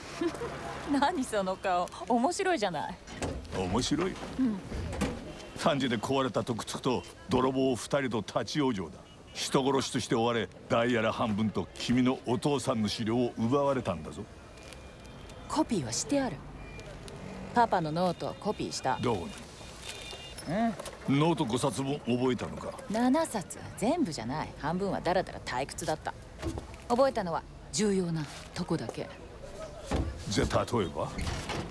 何その顔。面白いじゃない。面白い。うん単時で壊れたとくっつくと泥棒二人と立ち往生だ。人殺しとして追われダイヤラ半分と君のお父さんの資料を奪われたんだぞ。コピーはしてある。パパのノートをコピーした。どこう？ノート5冊分覚えたのか？7冊全部じゃない。半分はだらだら退屈だった。覚えたのは重要なとこだけ。じゃあ例えば？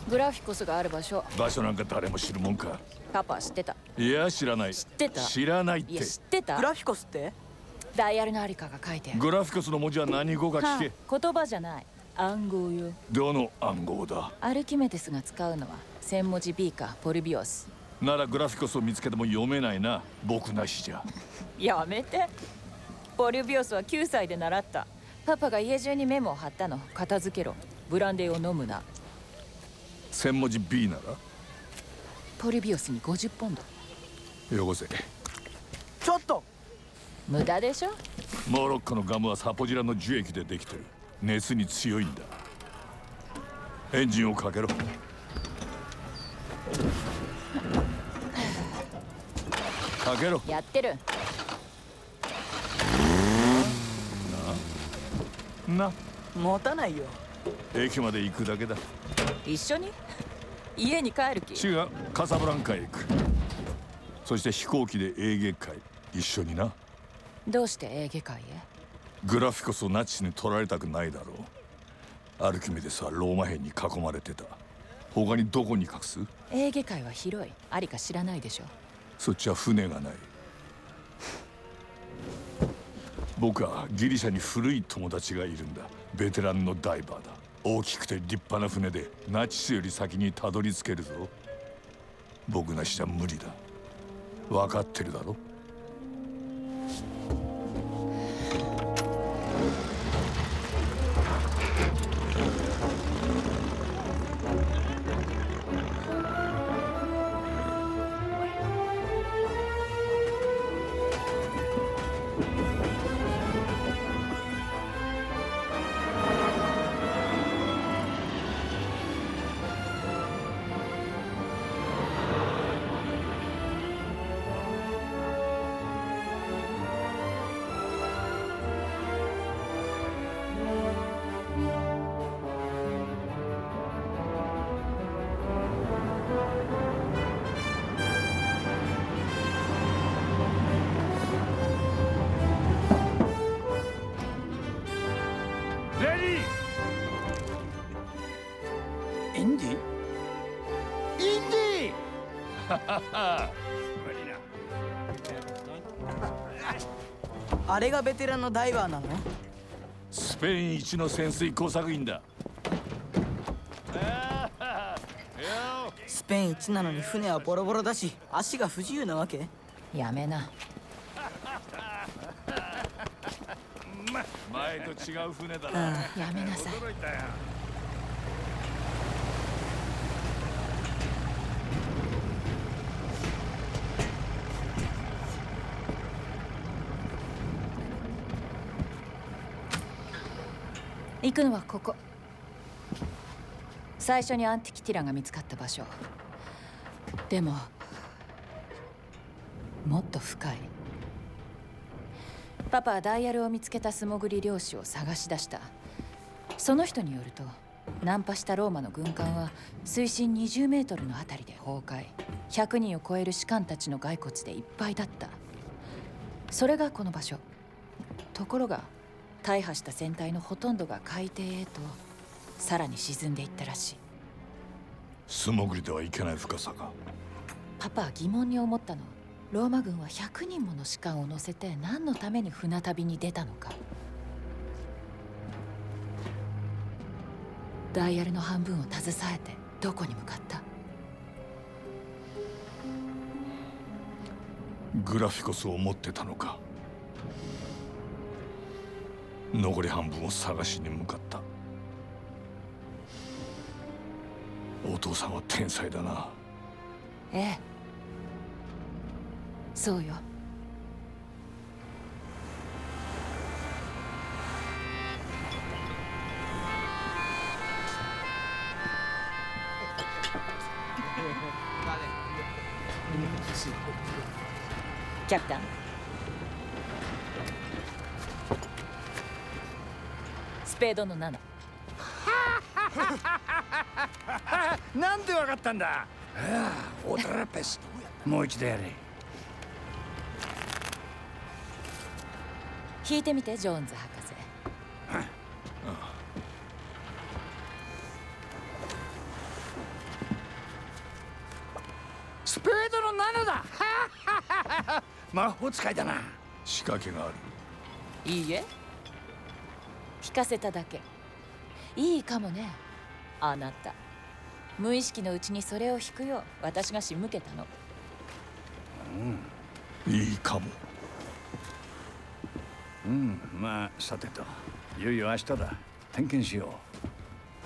グラフィコスがある場所。場所なんか誰も知るもんか？パパは知ってた。いや知らない。知ってた？知らないって。いや知ってた？グラフィコスって？ダイヤルのありかが書いてある。グラフィコスの文字は何語か聞け？はあ言葉じゃない。暗号よ。どの暗号だ？アルキメデスが使うのは千文字 B かポルビオスならグラフィコスを見つけても読めないな。僕なしじゃ。やめて。ポルビオスは9歳で習った。パパが家中にメモを貼ったの。片付けろ。ブランデーを飲むな。千文字 B なら。ポルビオスに50ポンド。よこせ。ちょっと。無駄でしょ？モロッコのガムはサポジラの樹液でできてる。熱に強いんだ。エンジンをかけろかけろ。やってる。な。な。持たないよ。駅まで行くだけだ。一緒に？家に帰る気？違う。カサブランカへ行く。そして飛行機でエーゲ海。一緒にな。どうしてエーゲ海へ？グラフィコスをナチスに取られたくないだろう。アルキメデスはローマ兵に囲まれてた。他にどこに隠す？エーゲ海は広い。ありか知らないでしょそっちは船がない。僕はギリシャに古い友達がいるんだ。ベテランのダイバーだ。大きくて立派な船でナチスより先にたどり着けるぞ。僕なしじゃ無理だ。分かってるだろ？ベテランのダイバーなの？スペイン一の潜水工作員だ。スペイン一なのに船はボロボロだし足が不自由なわけ？やめな。前と違う船だな。やめなさい行くのはここ。最初にアンティキティラが見つかった場所。でももっと深い。パパはダイヤルを見つけた素潜り漁師を探し出した。その人によるとナンパしたローマの軍艦は水深20メートルのあたりで崩壊。100人を超える士官たちの骸骨でいっぱいだった。それがこの場所。ところが大破した船体のほとんどが海底へとさらに沈んでいったらしい。素潜りではいけない深さか。パパは疑問に思ったの。ローマ軍は100人もの士官を乗せて何のために船旅に出たのか。ダイヤルの半分を携えてどこに向かった。グラフィコスを持ってたのか残り半分を探しに向かった。お父さんは天才だな。ええ。そうよ。キャプテンペードの7なんでわかったんだ？ああオトラペス。もう一度やれ。弾いてみてジョーンズ博士。スペードの7だ！魔法使いだな。仕掛けがある。いいえ弾かせただけ。いいかもねあなた。無意識のうちにそれを弾くよう私が仕向けたの。いいかも。うんまあさてと。いよいよ明日だ。点検しよ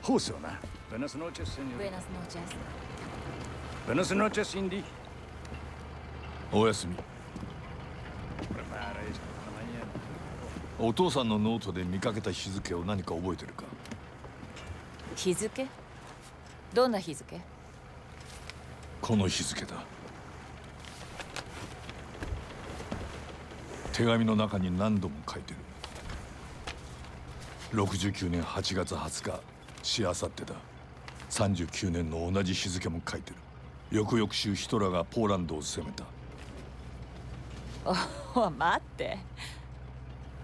う。ホースをな。 buenas noches señor buenas noches buenas noches インディおやすみお父さんのノートで見かけた日付を何か覚えてるか。日付？どんな日付？この日付だ。手紙の中に何度も書いてる。69年8月20日しあさってだ。39年の同じ日付も書いてる。翌々週ヒトラーがポーランドを攻めた。お待って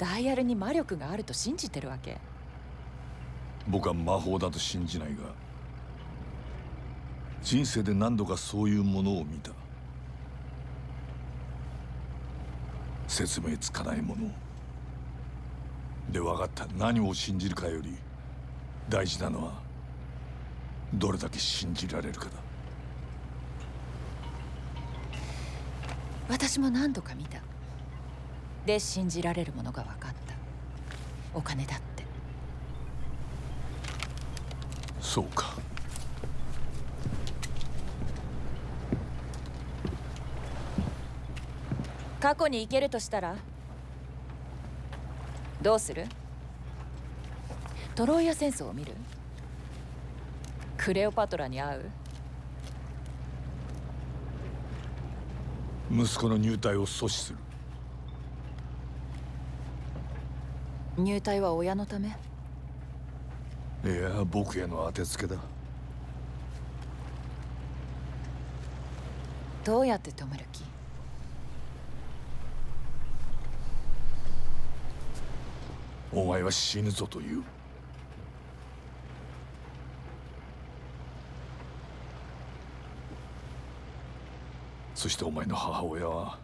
ダイヤルに魔力があると信じてるわけ。僕は魔法だと信じないが人生で何度かそういうものを見た。説明つかないもので分かった。何を信じるかより大事なのはどれだけ信じられるかだ。私も何度か見たで信じられるものが分かった。お金だって。そうか。過去に行けるとしたら？どうする？トロイア戦争を見る？クレオパトラに会う？息子の入隊を阻止する入隊は親のため？いや僕への当てつけだ。どうやって止める気？お前は死ぬぞと言う。そしてお前の母親は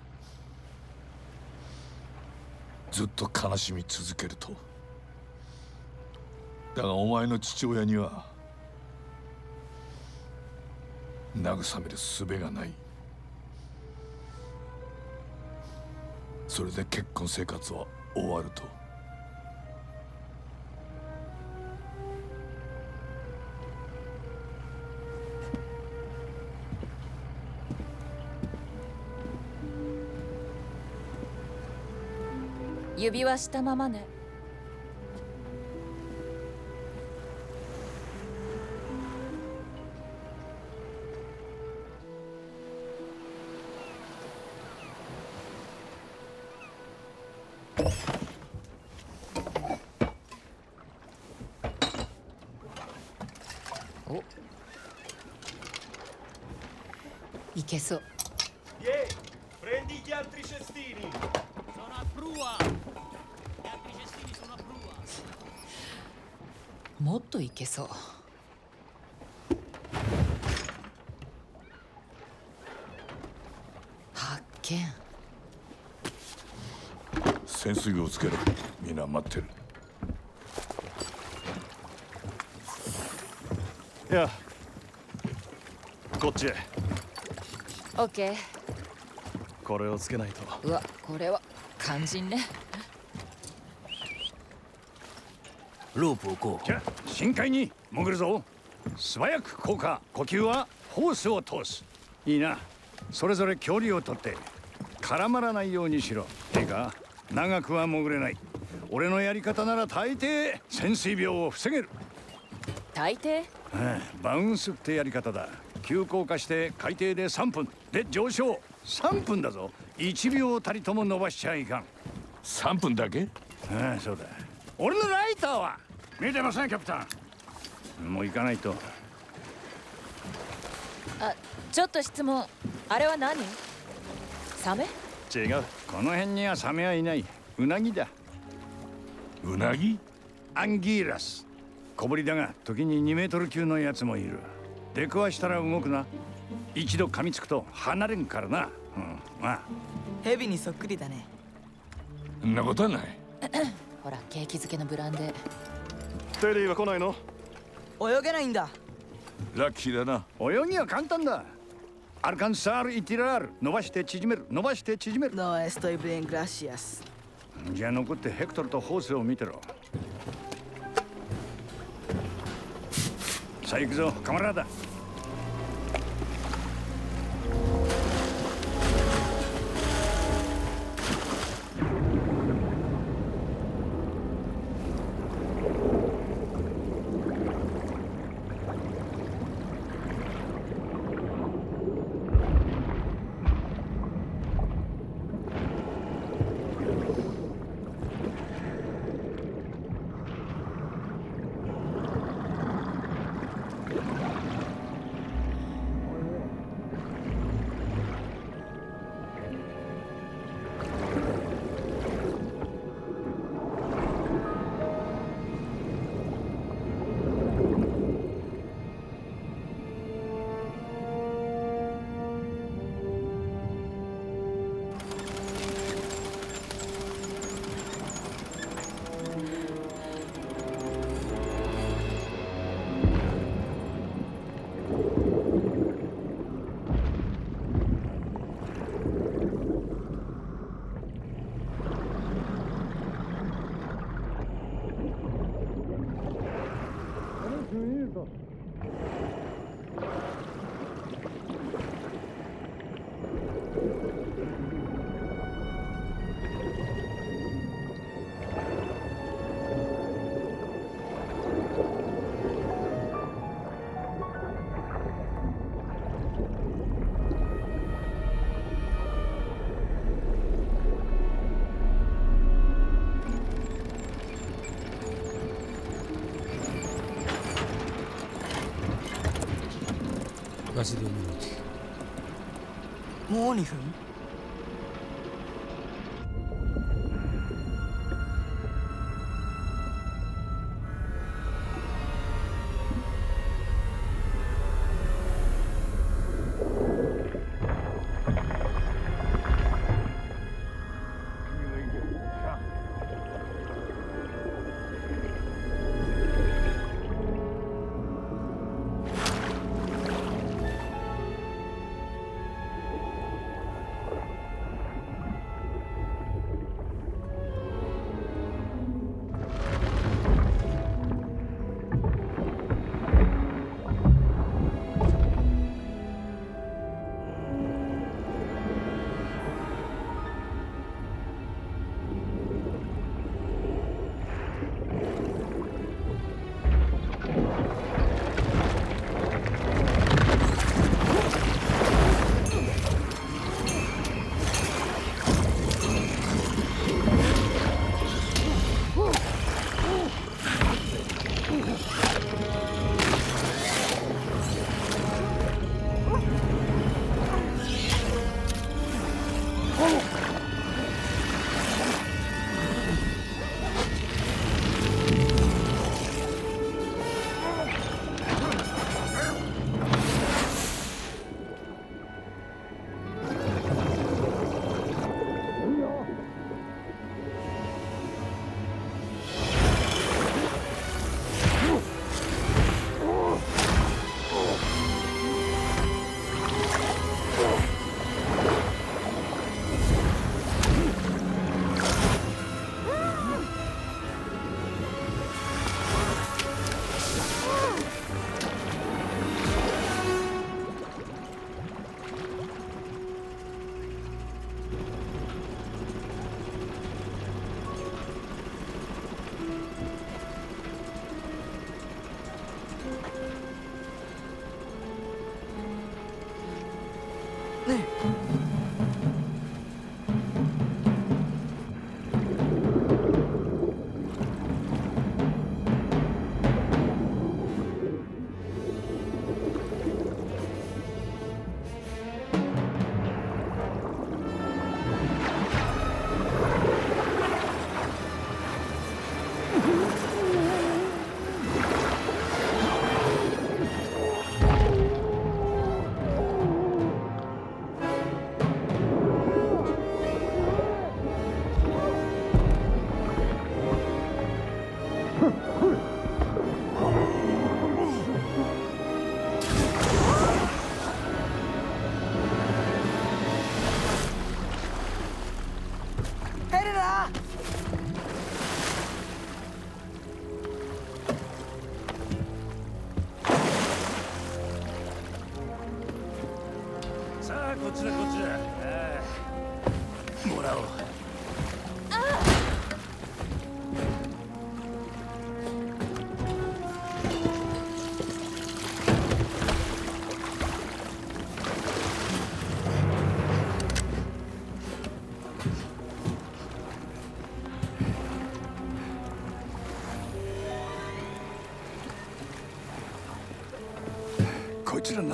ずっと悲しみ続けると。だがお前の父親には慰める術がない。それで結婚生活は終わると。指輪したままねおいけそう Yeah, prendi gli altri cestini. Sono a prua. もっといけそう。発見。潜水具をつけろ。みんな待ってる。いやこっちへ。オッケー。これをつけないと。うわこれは。肝心ねロープをこう。じゃ深海に潜るぞ。素早く降下呼吸はホースを通す。いいな。それぞれ距離をとって絡まらないようにしろ。いいか？長くは潜れない。俺のやり方なら大抵潜水病を防げる。大抵？ああバウンスってやり方だ。急降下して海底で3分。で上昇。3分だぞ。1秒たりとも伸ばしちゃいかん。3分だけ？ああそうだ。俺のライターは見てませんキャプテン。もう行かないと。あちょっと質問。あれは何？サメ？違う。この辺にはサメはいない。うなぎだ。うなぎ？アンギーラス。小ぶりだが時に2メートル級のやつもいる。出くわしたら動くな。一度噛みつくと離れんからな。うんまあ。ヘビにそっくりだね。そんなことはない。ほら景気づけのブランデーテリーは来ないの？泳げないんだ。ラッキーだな。泳ぎは簡単だ。アルカンサール・イティラール。伸ばして縮める。伸ばして縮める。ノエストイブレン・グラシアスじゃあ残ってヘクトルとホースを見てろ。さあ行くぞカマラーだ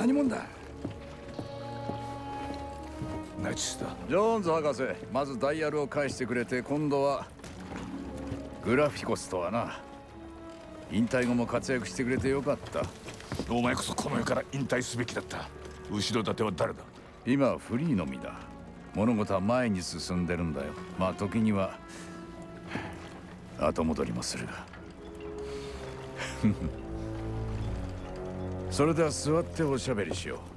何者だ。ナチスだジョーンズ博士まずダイヤルを返してくれて今度はグラフィコスとはな。引退後も活躍してくれてよかった。お前こそこの世から引退すべきだった。後ろ盾は誰だ？今はフリーの身だ。物事は前に進んでるんだよ。まあ時には後戻りもする。がそれでは座っておしゃべりしよう。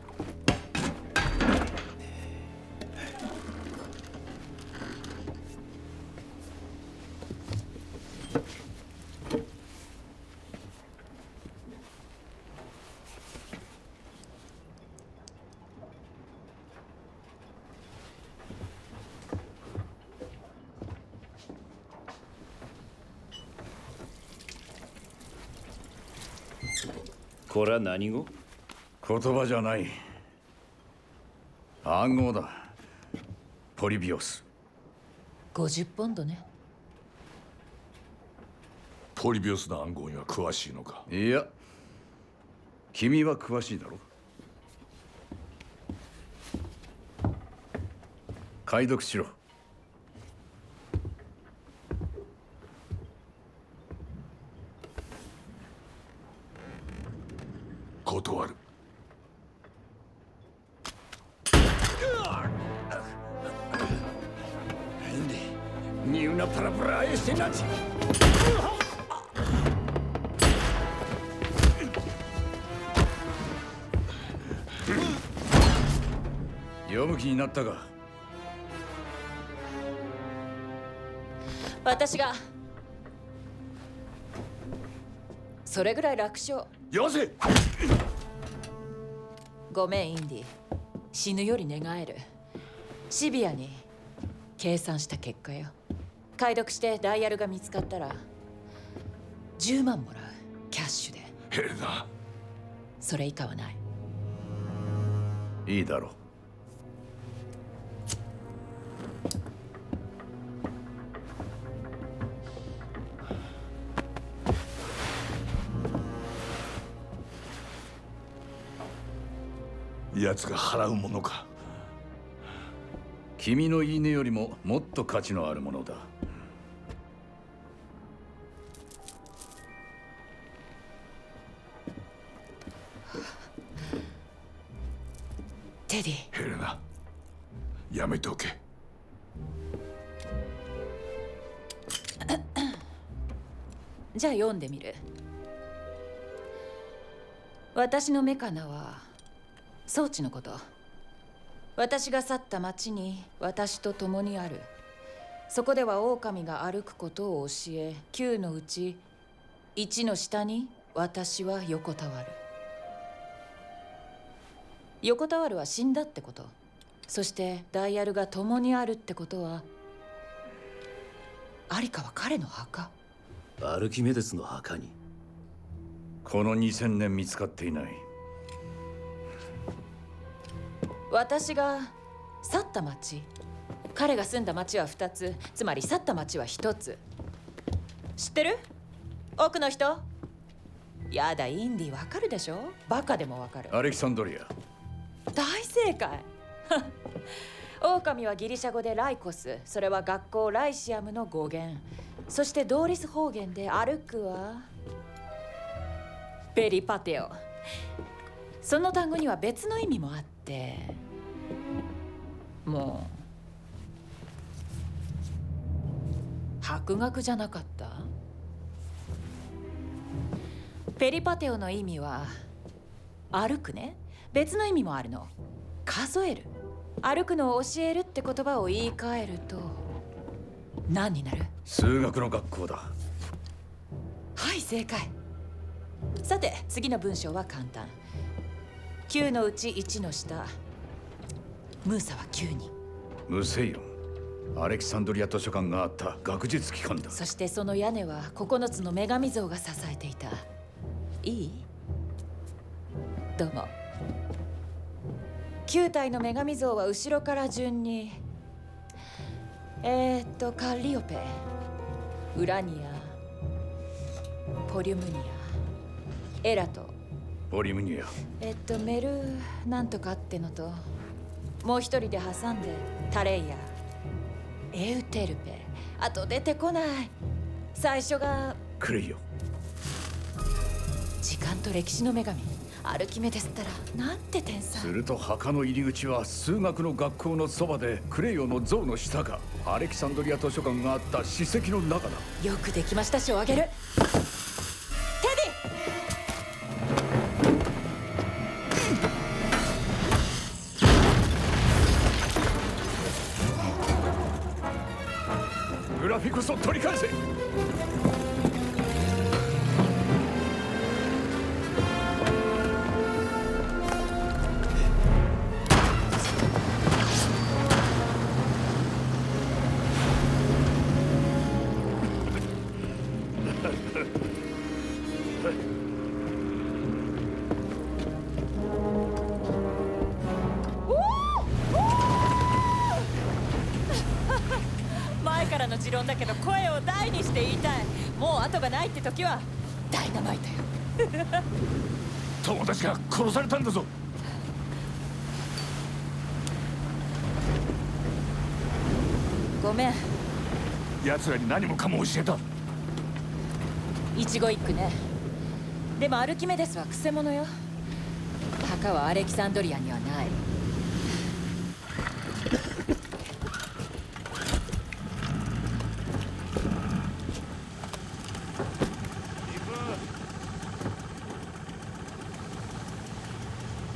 は何語？言葉じゃない。暗号だ。ポリビオス。50ポンドね。ポリビオスの暗号には詳しいのか？いや。君は詳しいだろ。解読しろ断る。ニューナパラパラエステナチ読む気になったか私がそれぐらい楽勝よせごめんインディ。死ぬより願える。シビアに計算した結果よ。解読してダイヤルが見つかったら10万もらう。キャッシュで。ヘレナそれ以下はない。いいだろう奴が払うものか。君の言い値よりももっと価値のあるものだ。テディ。ヘレナやめておけ。じゃあ読んでみる。私のメカナは装置のこと。私が去った町に私と共にある。そこでは狼が歩くことを教え9のうち1の下に私は横たわる。横たわるは死んだってこと。そしてダイヤルが共にあるってことはアリカは彼の墓。アルキメデスの墓に。この2000年見つかっていない私が去った町彼が住んだ町は2つつまり去った町は1つ。知ってる？多くの人？やだインディわかるでしょ？バカでもわかる。アレキサンドリア。大正解。狼はギリシャ語でライコス。それは学校ライシアムの語源。そしてドーリス方言で歩くはペリパテオその単語には別の意味もあってもう博学じゃなかった？ペリパテオの意味は歩くね？別の意味もあるの？数える？歩くのを教えるって言葉を言い換えると何になる？数学の学校だ。はい正解。さて次の文章は簡単9のうち1の下。ムーサは9人。ムセイロンアレキサンドリア図書館があった学術機関だ。そしてその屋根は9つの女神像が支えていた。いい？どうも。9体の女神像は後ろから順に。えー、っとカリオペ。ウラニア。ポリュムニア。エラトポリムニアえっとメルなんとかってのともう一人で挟んでタレイヤ。エウテルペ。あと出てこない。最初がクレイオ時間と歴史の女神。アルキメデスったらなんて天才。すると墓の入り口は数学の学校のそばでクレイオの像の下か。アレキサンドリア図書館があった史跡の中だ。よくできました賞をあげる奴らに何もかも教えた。一期一句ね。でもアルキメデスはくせ者よ。墓はアレキサンドリアにはない。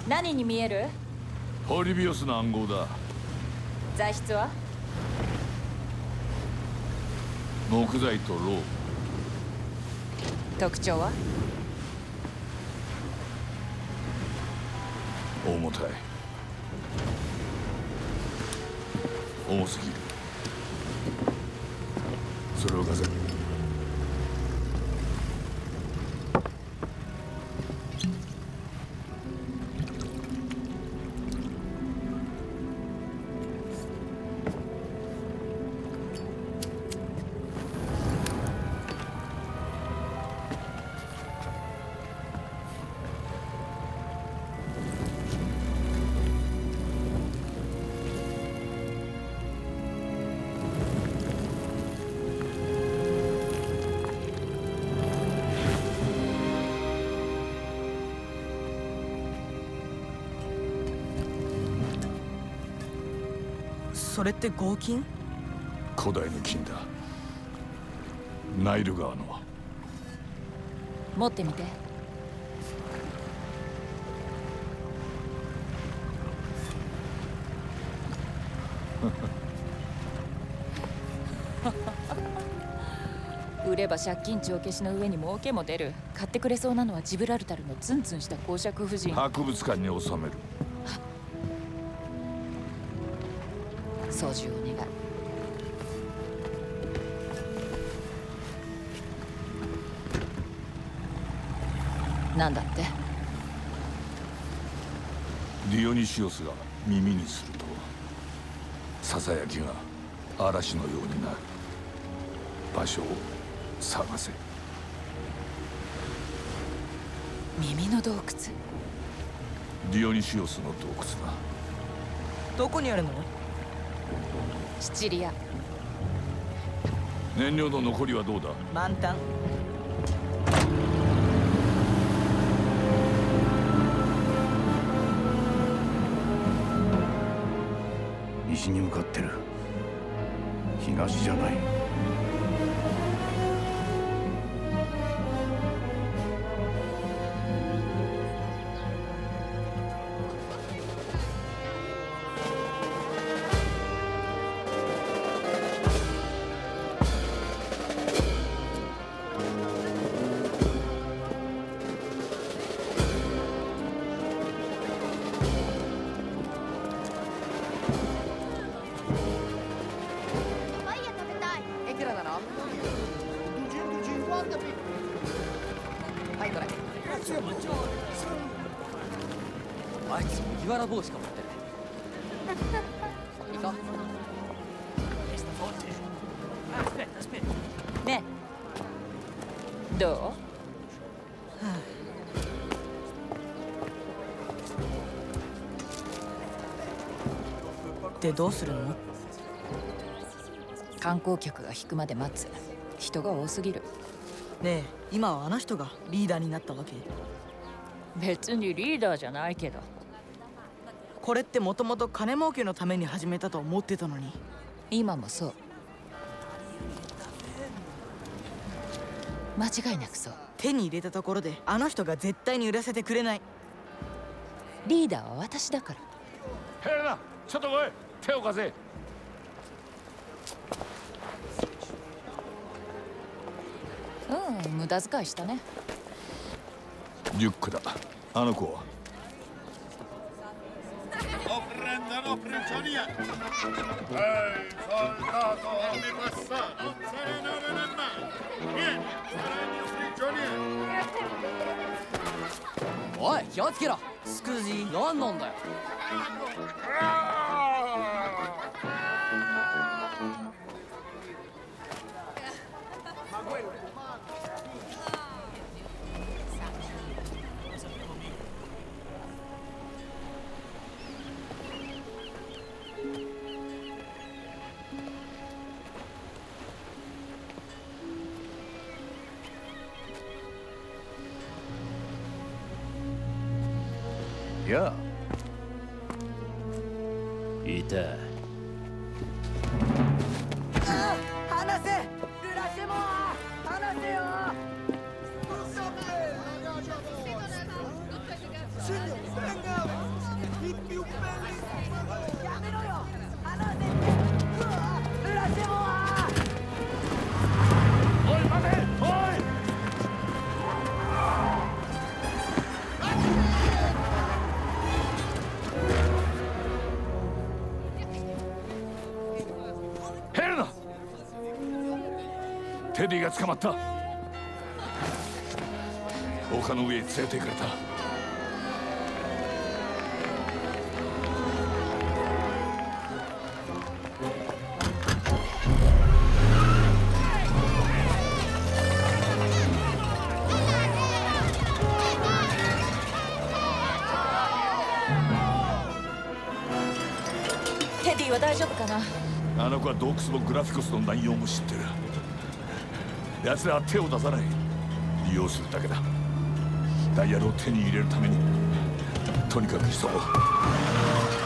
何に見える？ポリビオスの暗号だ。材質は？木材とロー特徴は？重たい。重すぎる。それを風それって合金？古代の金だ。ナイル川の。持ってみて。売れば借金帳消しの上に儲けも出る。買ってくれそうなのはジブラルタルのツンツンした公爵夫人。博物館に収める操縦を願うなんだって？ディオニシオスが耳にするとささやきが嵐のようになる。場所を探せ。耳の洞窟？ディオニシオスの洞窟だ。どこにあるの？シチリア燃料の残りはどうだ？満タン。西に向かってる。東じゃないでどうするの？う観光客が引くまで待つ。人が多すぎる。ねえ今はあの人がリーダーになったわけ？別にリーダーじゃないけど。これってもともと金儲けのために始めたと思ってたのに？今もそう。間違いなくそう。手に入れたところであの人が絶対に売らせてくれない。リーダーは私だから。ヘレナちょっと来い手を貸せ。うん無駄遣いしたね。リュックだ。あの子おい気をつけろ。スクージー何なんだよ。Thank you. が捕まった。丘の上へ連れてくれた。テディは大丈夫かな？あの子は洞窟のグラフィコスの内容も知ってる奴らは手を出さない。利用するだけだ。ダイヤルを手に入れるために。とにかく急ごう。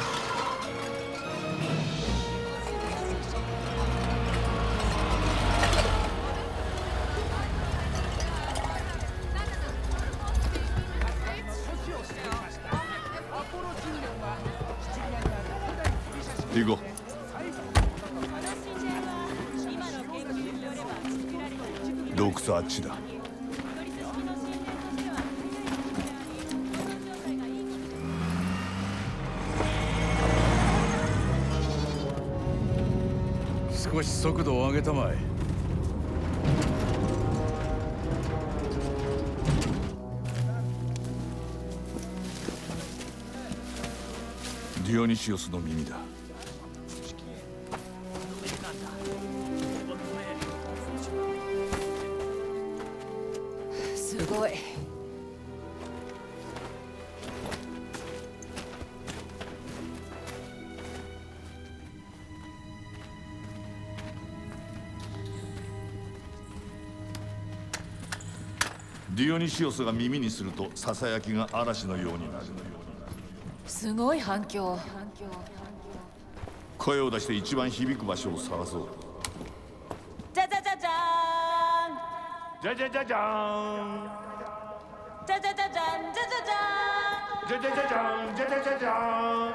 シオスの耳だ。すごい。ディオニシオスが耳にするとささやきが嵐のようになるすごい反響。声を出して一番響く場所を探そう。じゃじゃじゃじゃーん。じゃじゃじゃじゃーん。じゃじゃじゃじゃんじゃじゃじゃじゃんじゃじゃじゃじゃん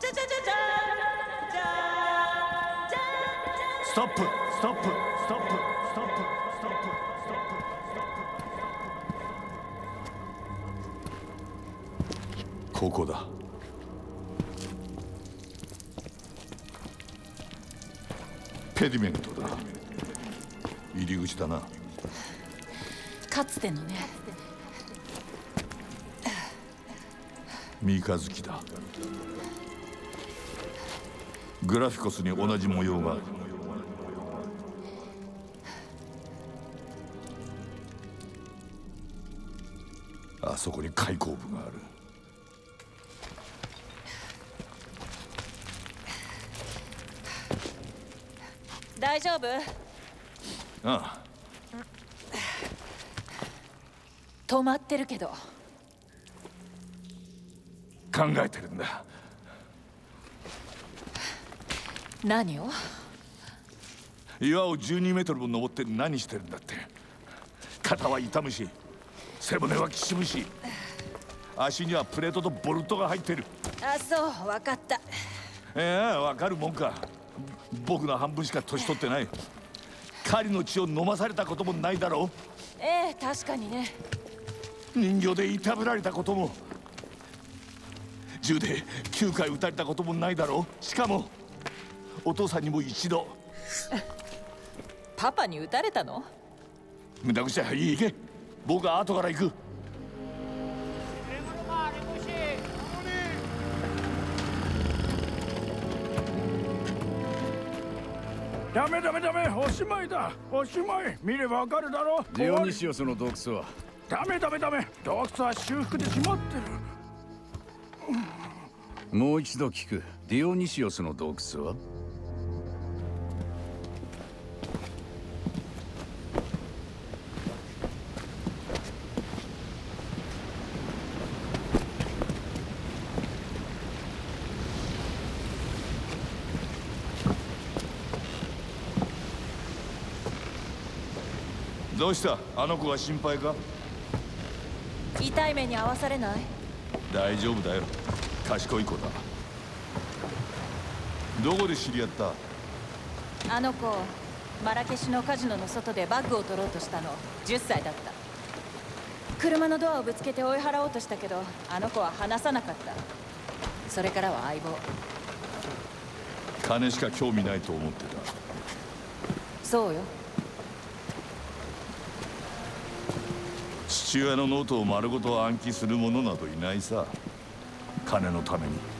じゃじゃじゃじゃんストップストップストップここだ。ペディメントだ。入り口だな。かつてのね。三日月だ。グラフィコスに同じ模様がある。あそこに開口部がある大丈夫？ああ止まってるけど。考えてるんだ。何を？岩を12メートルも登って何してるんだって。肩は痛むし背骨はきしむし足にはプレートとボルトが入ってる。あそう分かった。ええわかるもんか僕の半分しか年取ってない。狩りの血を飲まされたこともないだろええ確かにね。う人形でいたぶられたことも。銃で9回撃たれたこともないだろう。しかもお父さんにも一度。パパに撃たれたの？無駄口だいい行け。僕は後から行くダメダメダメおしまいだ。おしまい見ればわかるだろ。ディオニシオスの洞窟は。ダメダメダメ。洞窟は修復で閉まってる。もう一度聞く。ディオニシオスの洞窟は？うした？あの子が心配か？痛い目に遭わされない？大丈夫だよ。賢い子だ。どこで知り合った？あの子マラケシュのカジノの外でバッグを取ろうとしたの。10歳だった。車のドアをぶつけて追い払おうとしたけどあの子は離さなかった。それからは相棒。金しか興味ないと思ってた。そうよ父親のノートを丸ごと暗記する者などいないさ。金のために。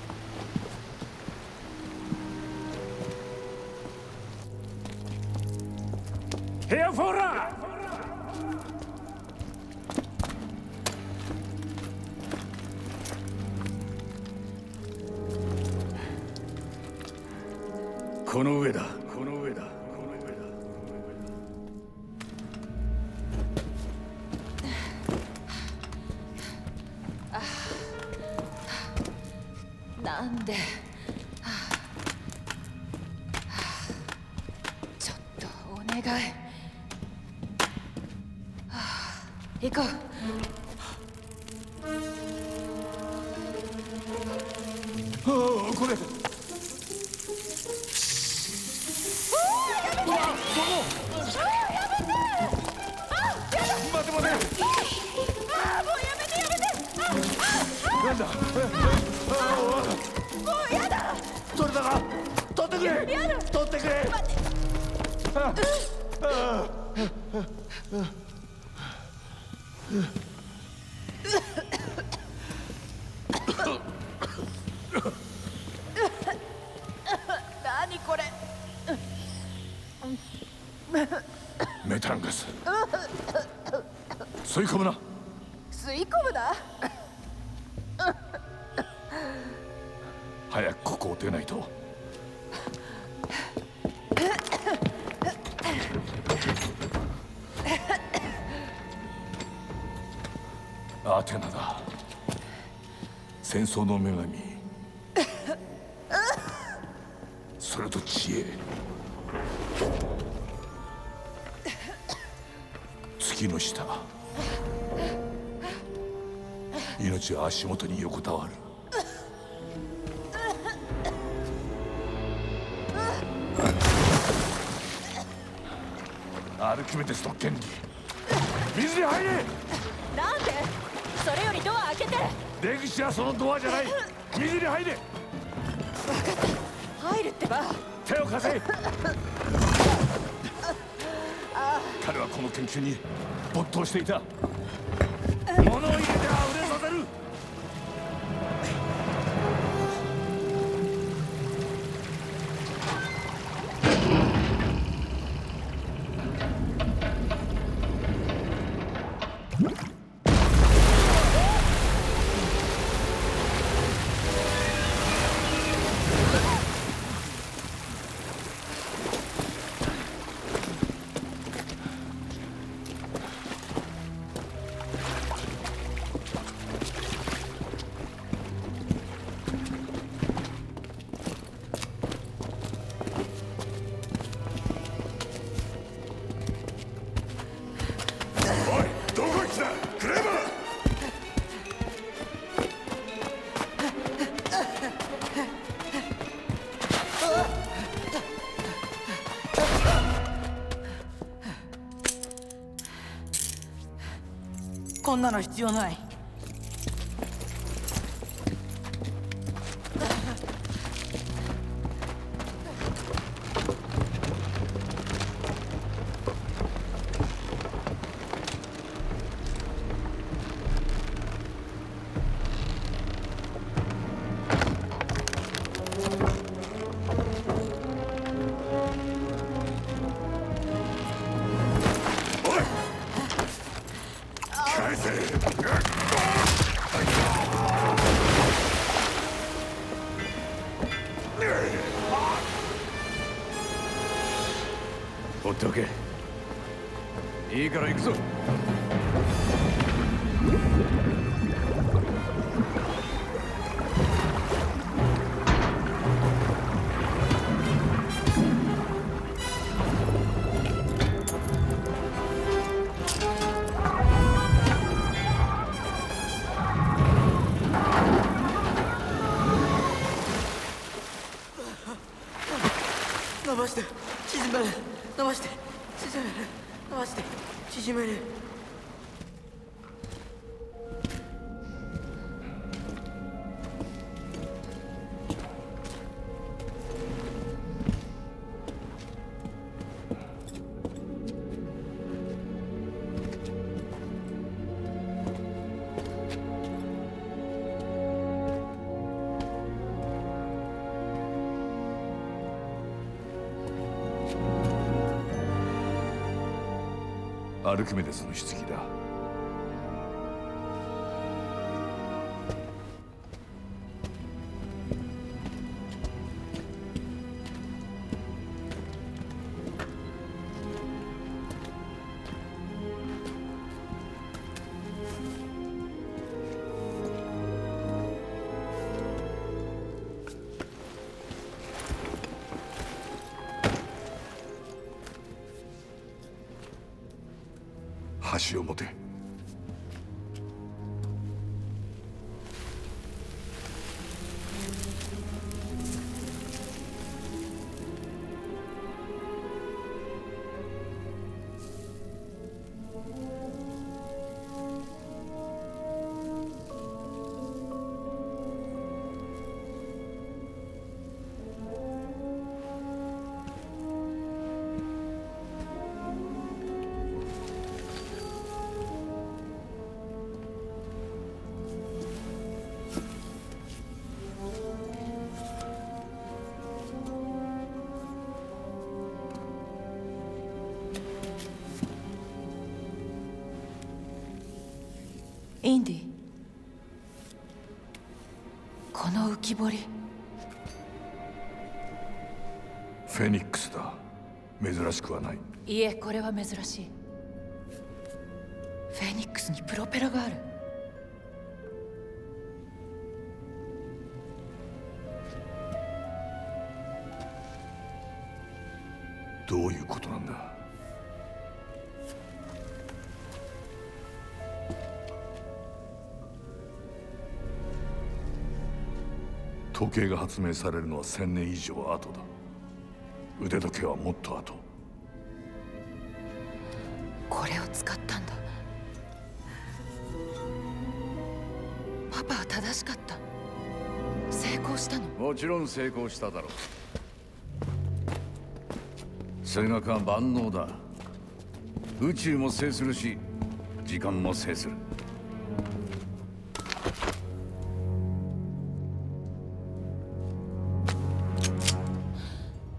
何これ？メタンガス。吸い込むな。戦争の女神それと知恵。月の下命は足元に横たわる。アルキメデスの原理水に入れ。なんで？それよりドア開けて。出口はそのドアじゃない。水に入れ。入るってば。手を貸せ。彼はこの研究に没頭していた。物を入なの必要ない。アルキメデスの棺だ橋を持て。インディこの浮き彫り。フェニックスだ。珍しくはないいえこれは珍しい。フェニックスにプロペラがある時計が発明されるのは1000年以上後だ。腕時計はもっと後。これを使ったんだ。パパは正しかった。成功したの。もちろん成功しただろう。数学は万能だ。宇宙も制するし時間も制する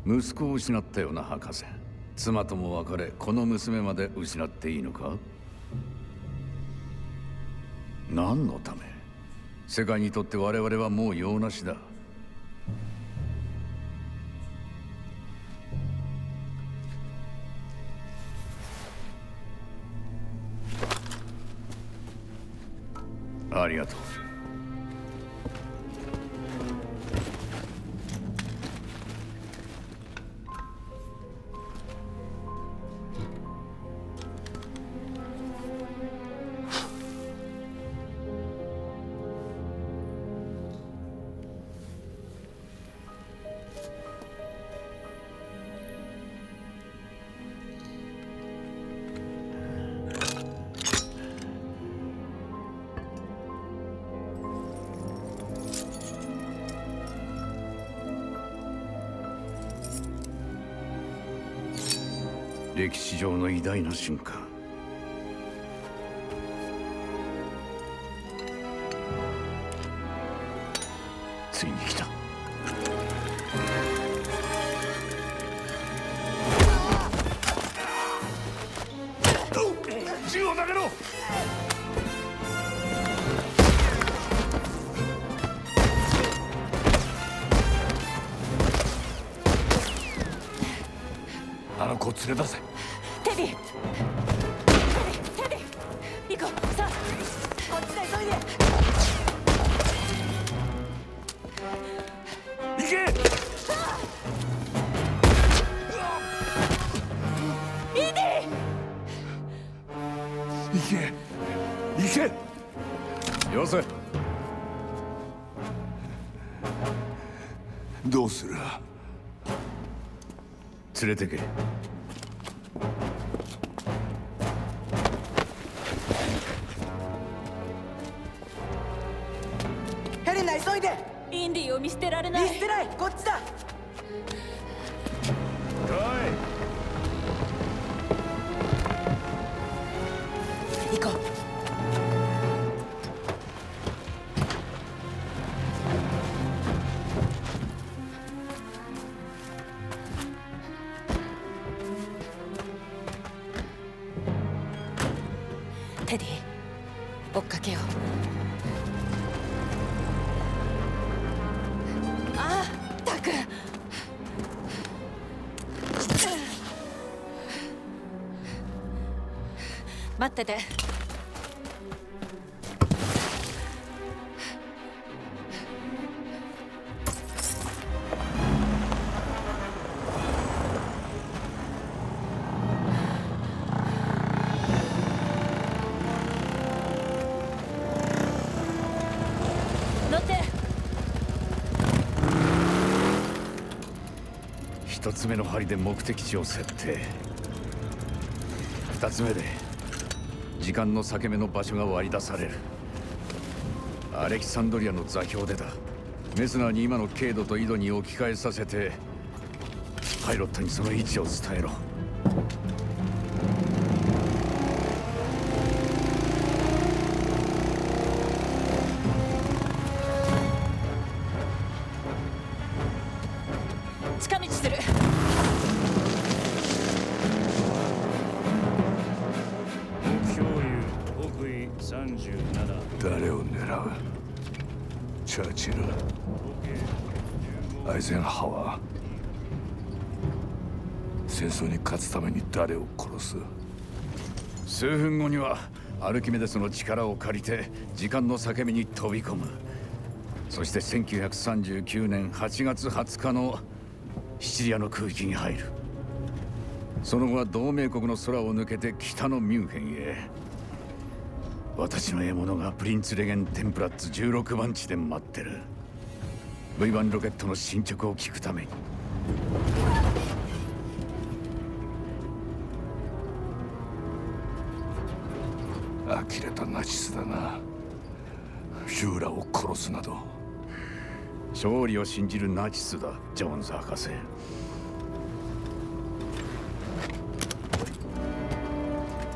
息子を失ったような博士。妻とも別れこの娘まで失っていいのか？何のため？世界にとって我々はもう用なしだ。連れてけ。ってて。乗って。一つ目の針で目的地を設定。二つ目で時間の裂け目の場所が割り出される。アレキサンドリアの座標でだ。メスナーに今の経度と緯度に置き換えさせてパイロットにその位置を伝えろ。アルキメデスの力を借りて時間の裂け目に飛び込む。そして1939年8月20日のシチリアの空域に入る。その後は同盟国の空を抜けて北のミュンヘンへ。私の獲物がプリンツレゲン・テンプラッツ16番地で待ってる。V1 ロケットの進捗を聞くために。呆れたナチスだな。ヒューラを殺すなど。勝利を信じるナチスだジョーンズ博士。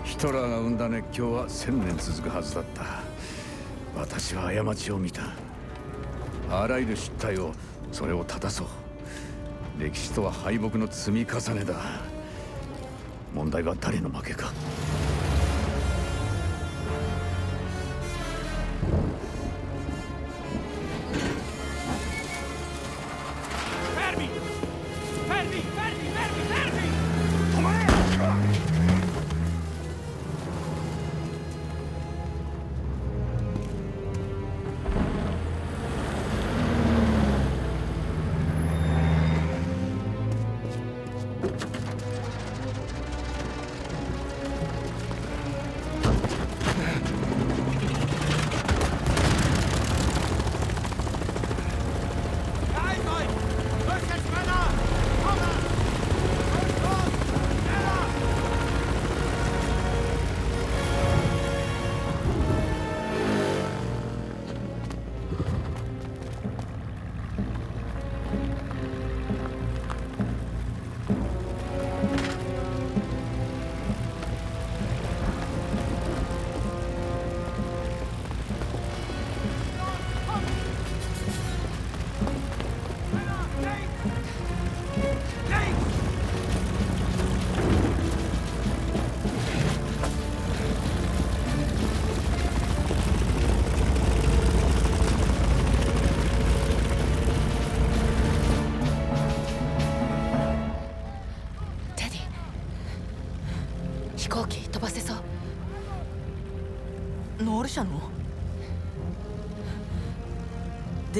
ヒトラーが生んだ熱狂は千年続くはずだった。私は過ちを見た。あらゆる失態をそれを正そう。歴史とは敗北の積み重ねだ。問題は誰の負けか。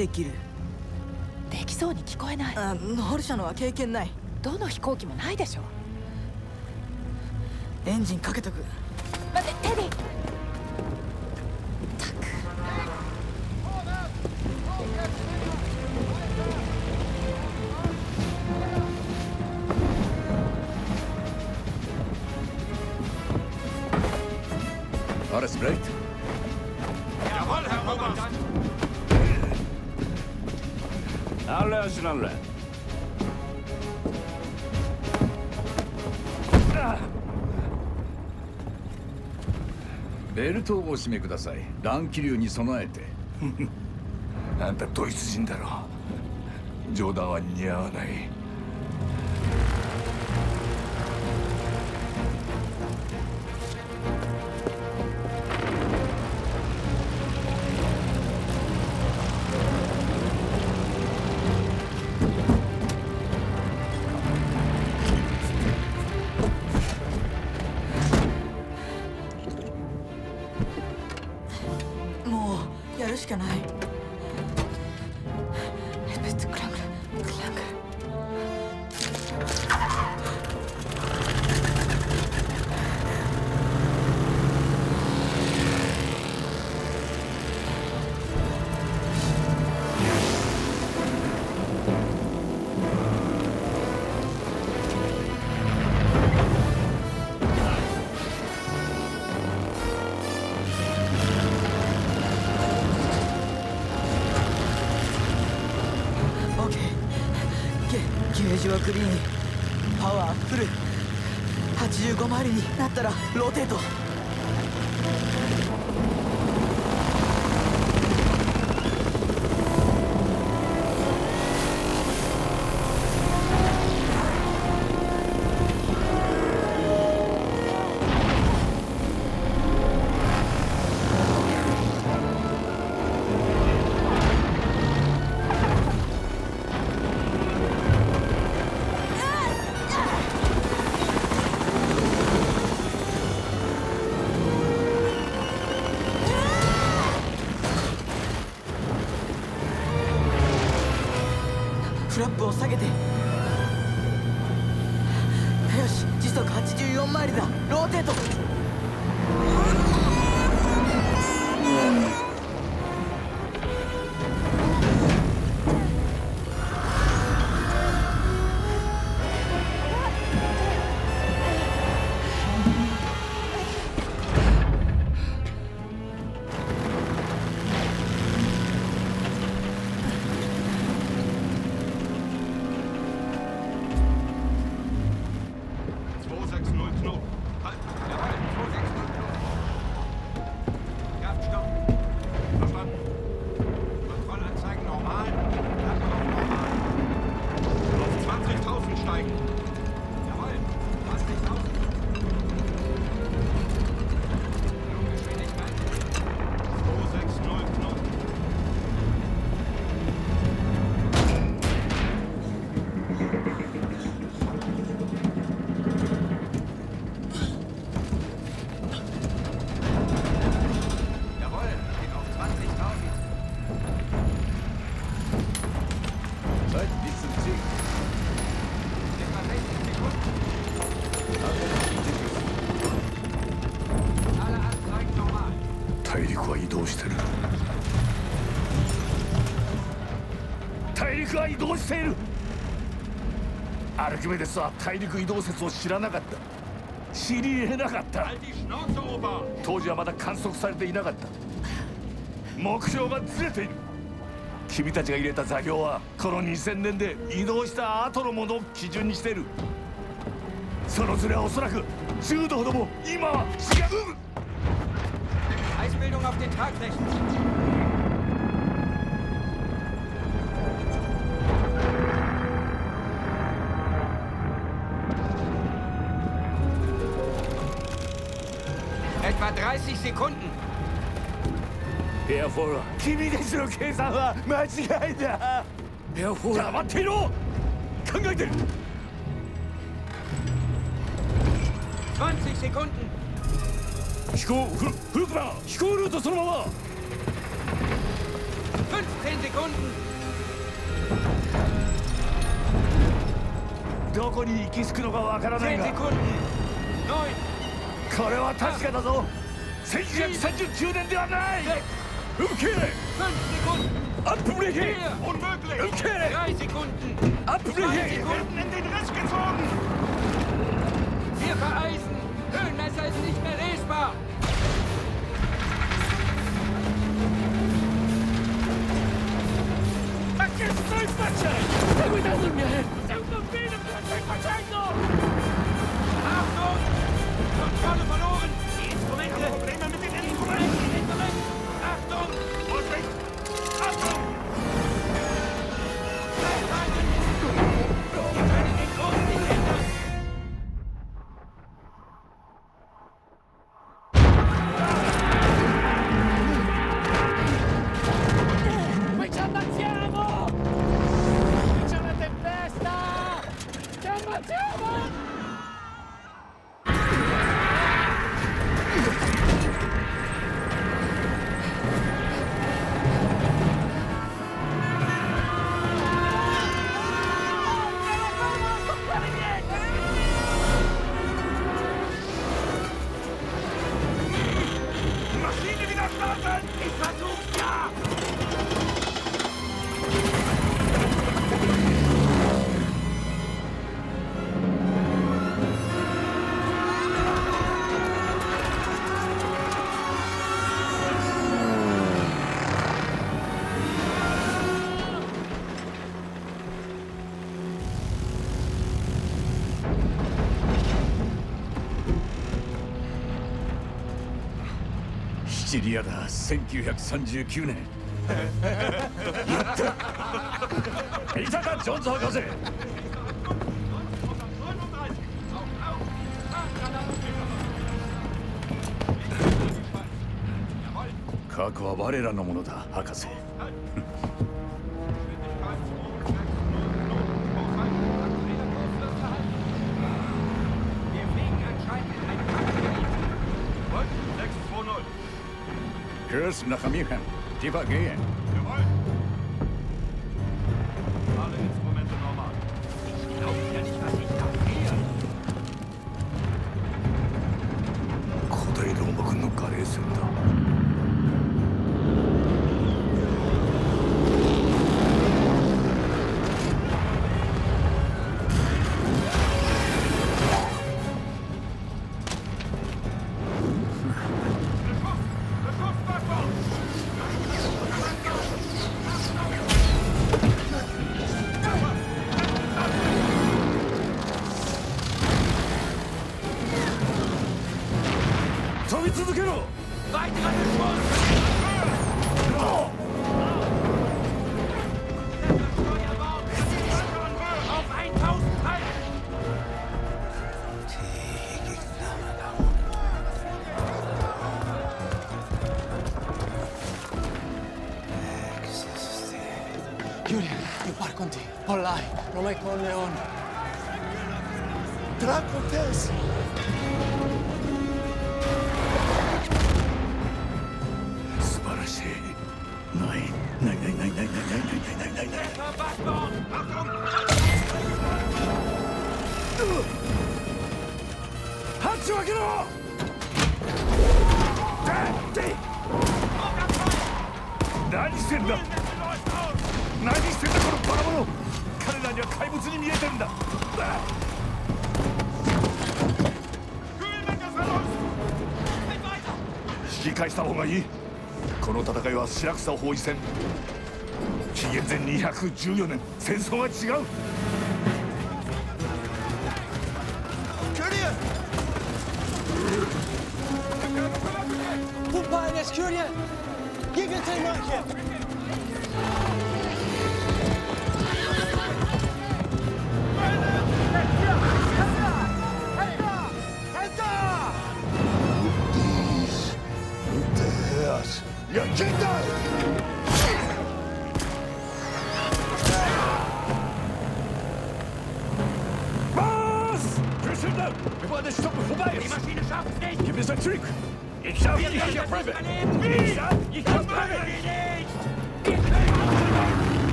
できる。できそうに聞こえない。あノール社のは経験ない。どの飛行機もないでしょエンジンかけとくベルトをお締めください。乱気流に備えて。あんたドイツ人だろ。冗談は似合わない程度メデスは大陸移動説を知らなかった。知り得なかった。当時はまだ観測されていなかった。目標がずれている。君たちが入れた座標はこの2000年で移動した後のものを基準にしている。そのズレはおそらく10度ほども今は違う。エアフォールは君たちの計算は間違いだ。エアフォール黙っていろ。考えてる。20 Sekunden. 飛行フルフルクラ飛行ルートそのまま。15 Sekunden. どこに行き着くのかわからない10が Sekunden. 9. これは確かだぞ。1939年ではない受け5 Sekunden. アップブレーキ 4. Unmöglich. 受け3 Sekunden. アップブレ2ーキ Sekunden in den Riss gezogen. Wir vereisen. Höhenmesser ist nicht mehr lesbar. Ma che stai facendo? Stai guidando il mio aereo! シリアだ1939年。やった。いたかジョンズ博士。過去は我らのものだ博士。Nach Amichen. Die war gehen. Olkoon ne on. 白草包囲戦。紀元前214年戦争は違う。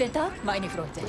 Guten Tag, meine Freunde.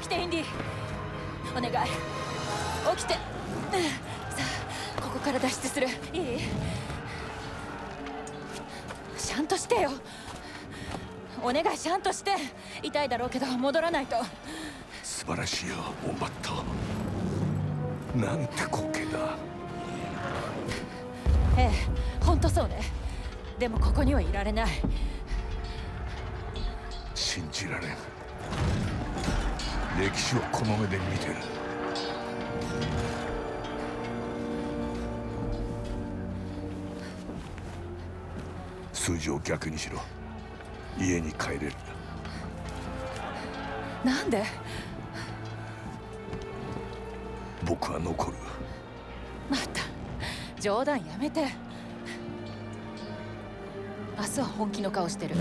起きてインディお願い。起きて。うんさあここから脱出する。いい？シャンとしてよ。お願いシャンとして。痛いだろうけど戻らないと。素晴らしいよオンバットなんて滑稽だ。ええほんとそうね。でもここにはいられない数字を逆にしろ。家に帰れる。なんで？僕は残る。また。冗談やめて。明日は本気の顔してる。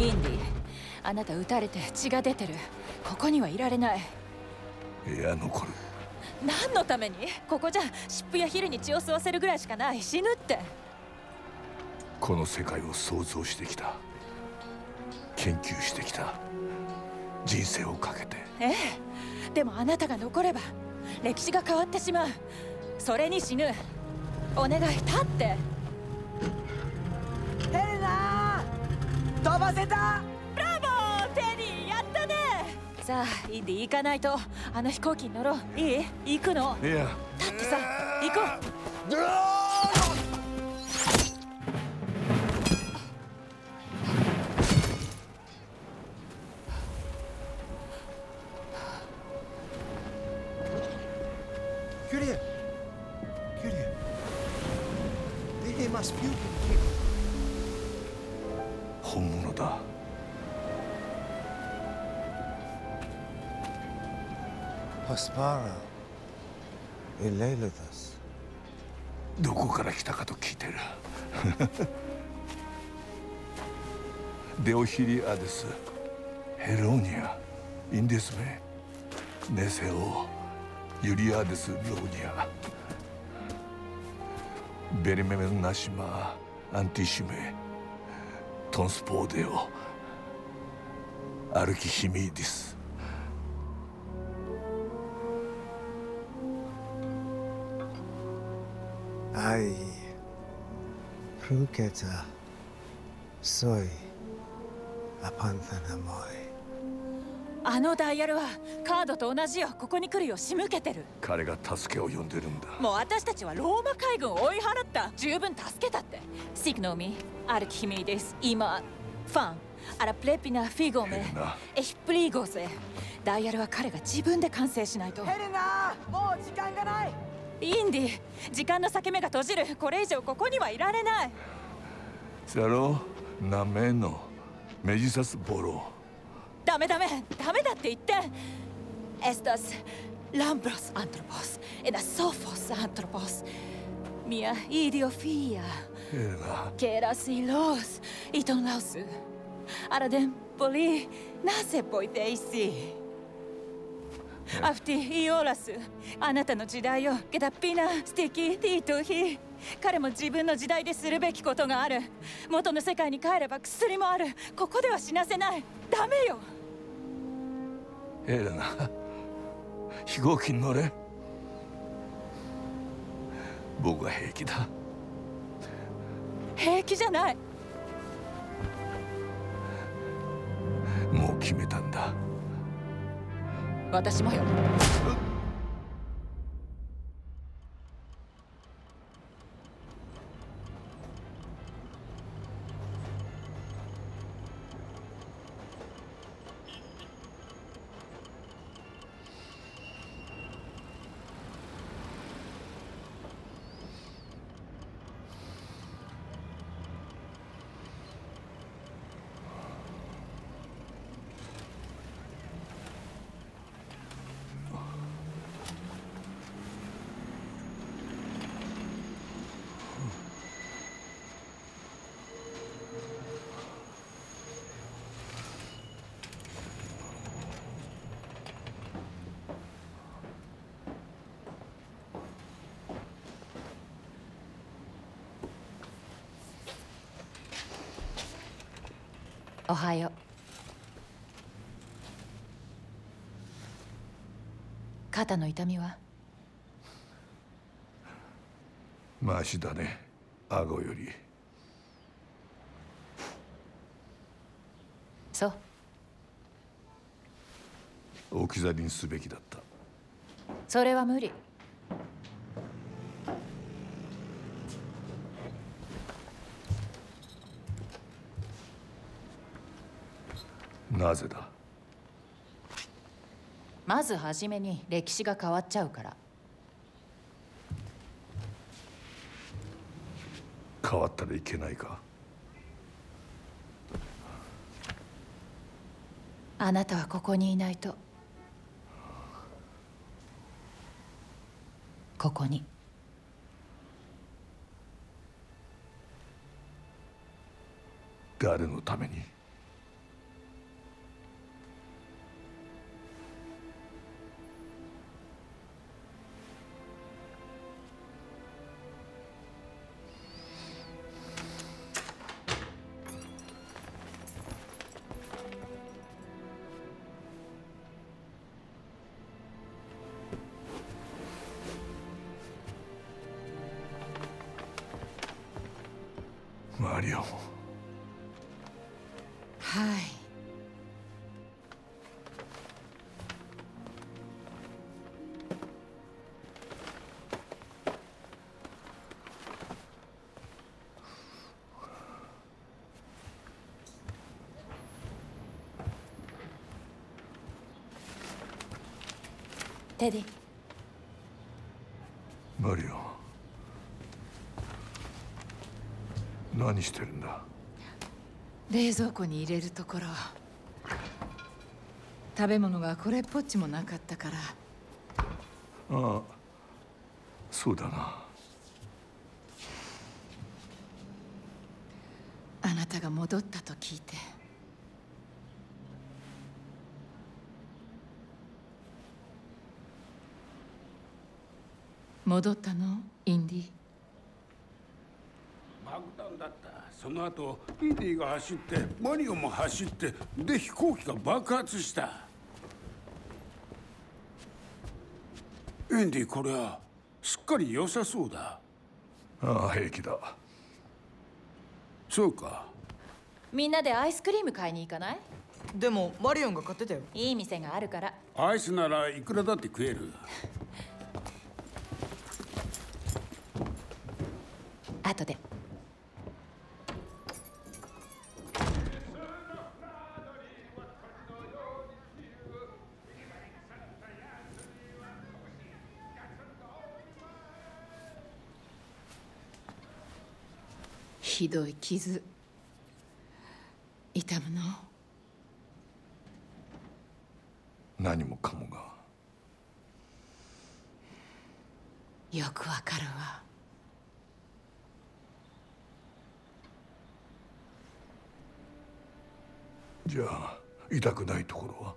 インディあなた撃たれて血が出てる。ここにはいられない。いや残る何のために？ここじゃ湿布やヒルに血を吸わせるぐらいしかない。死ぬって。この世界を想像してきた。研究してきた。人生をかけて。ええ。でもあなたが残れば歴史が変わってしまう。それに死ぬ。お願い立って。ヘレナ飛ばせたさあインディ行かないと。あの飛行機に乗ろう。いい？行くの？いや。立ってさ行こう。キュリアキュリア They must be Paspara Elelathas どこから来たかと聞いてる。デオヒリアデスヘローニアインデスメネセオユリアデスローニア。ベリメメナシマアンティシメトンスポーデオアルキヒミディス。Ai Pruketa Soy Apanthanamoi あのダイヤルはカードと同じよ。ここに来るよ。仕向けてる。彼が助けを呼んでるんだ。もう私たちはローマ海軍を追い払った。十分助けたって。シグノミアルキヒミです今ファン。アラプレピナフィゴメ。エヒプリーゴゼダイヤルは彼が自分で完成しないと。ヘレナもう時間がないインディ時間の裂け目が閉じる。これ以上ここにはいられない。サロナメノメジサスボロダメダメ。ダメだって言って。エスタスランブロスアントロポス。エナソフォスアントロポス。ミアイディオフィアケラ。スイロス。イトンラウス。アラデンポリナセポイテイシアフティイオラス。あなたの時代よゲダピナスティキティトヒ彼も自分の時代でするべきことがある。元の世界に帰れば薬もある。ここでは死なせない。ダメよ。ヘレナ飛行機に乗れ。僕は平気だ。平気じゃない。もう決めたんだ私もよ。はよう。肩の痛みは？マシだね。顎より。そう。置き去りにすべきだった。それは無理なぜだ？まずはじめに歴史が変わっちゃうから。変わったらいけないか？あなたはここにいないと。ここに。誰のために？テディマリオ。ン何してるんだ？冷蔵庫に入れるところ。食べ物がこれっぽっちもなかったから。ああそうだな。あなたが戻ったと聞いて戻ったの？インディ。爆弾だった。その後インディが走ってマリオも走ってで飛行機が爆発した。インディこれはすっかり良さそうだ。ああ平気だ。そうか。みんなでアイスクリーム買いに行かない？でもマリオンが買ってたよ。いい店があるから。アイスならいくらだって食える後で。ひどい傷痛むの何もかもがよくわかるわじゃあ痛くないところは？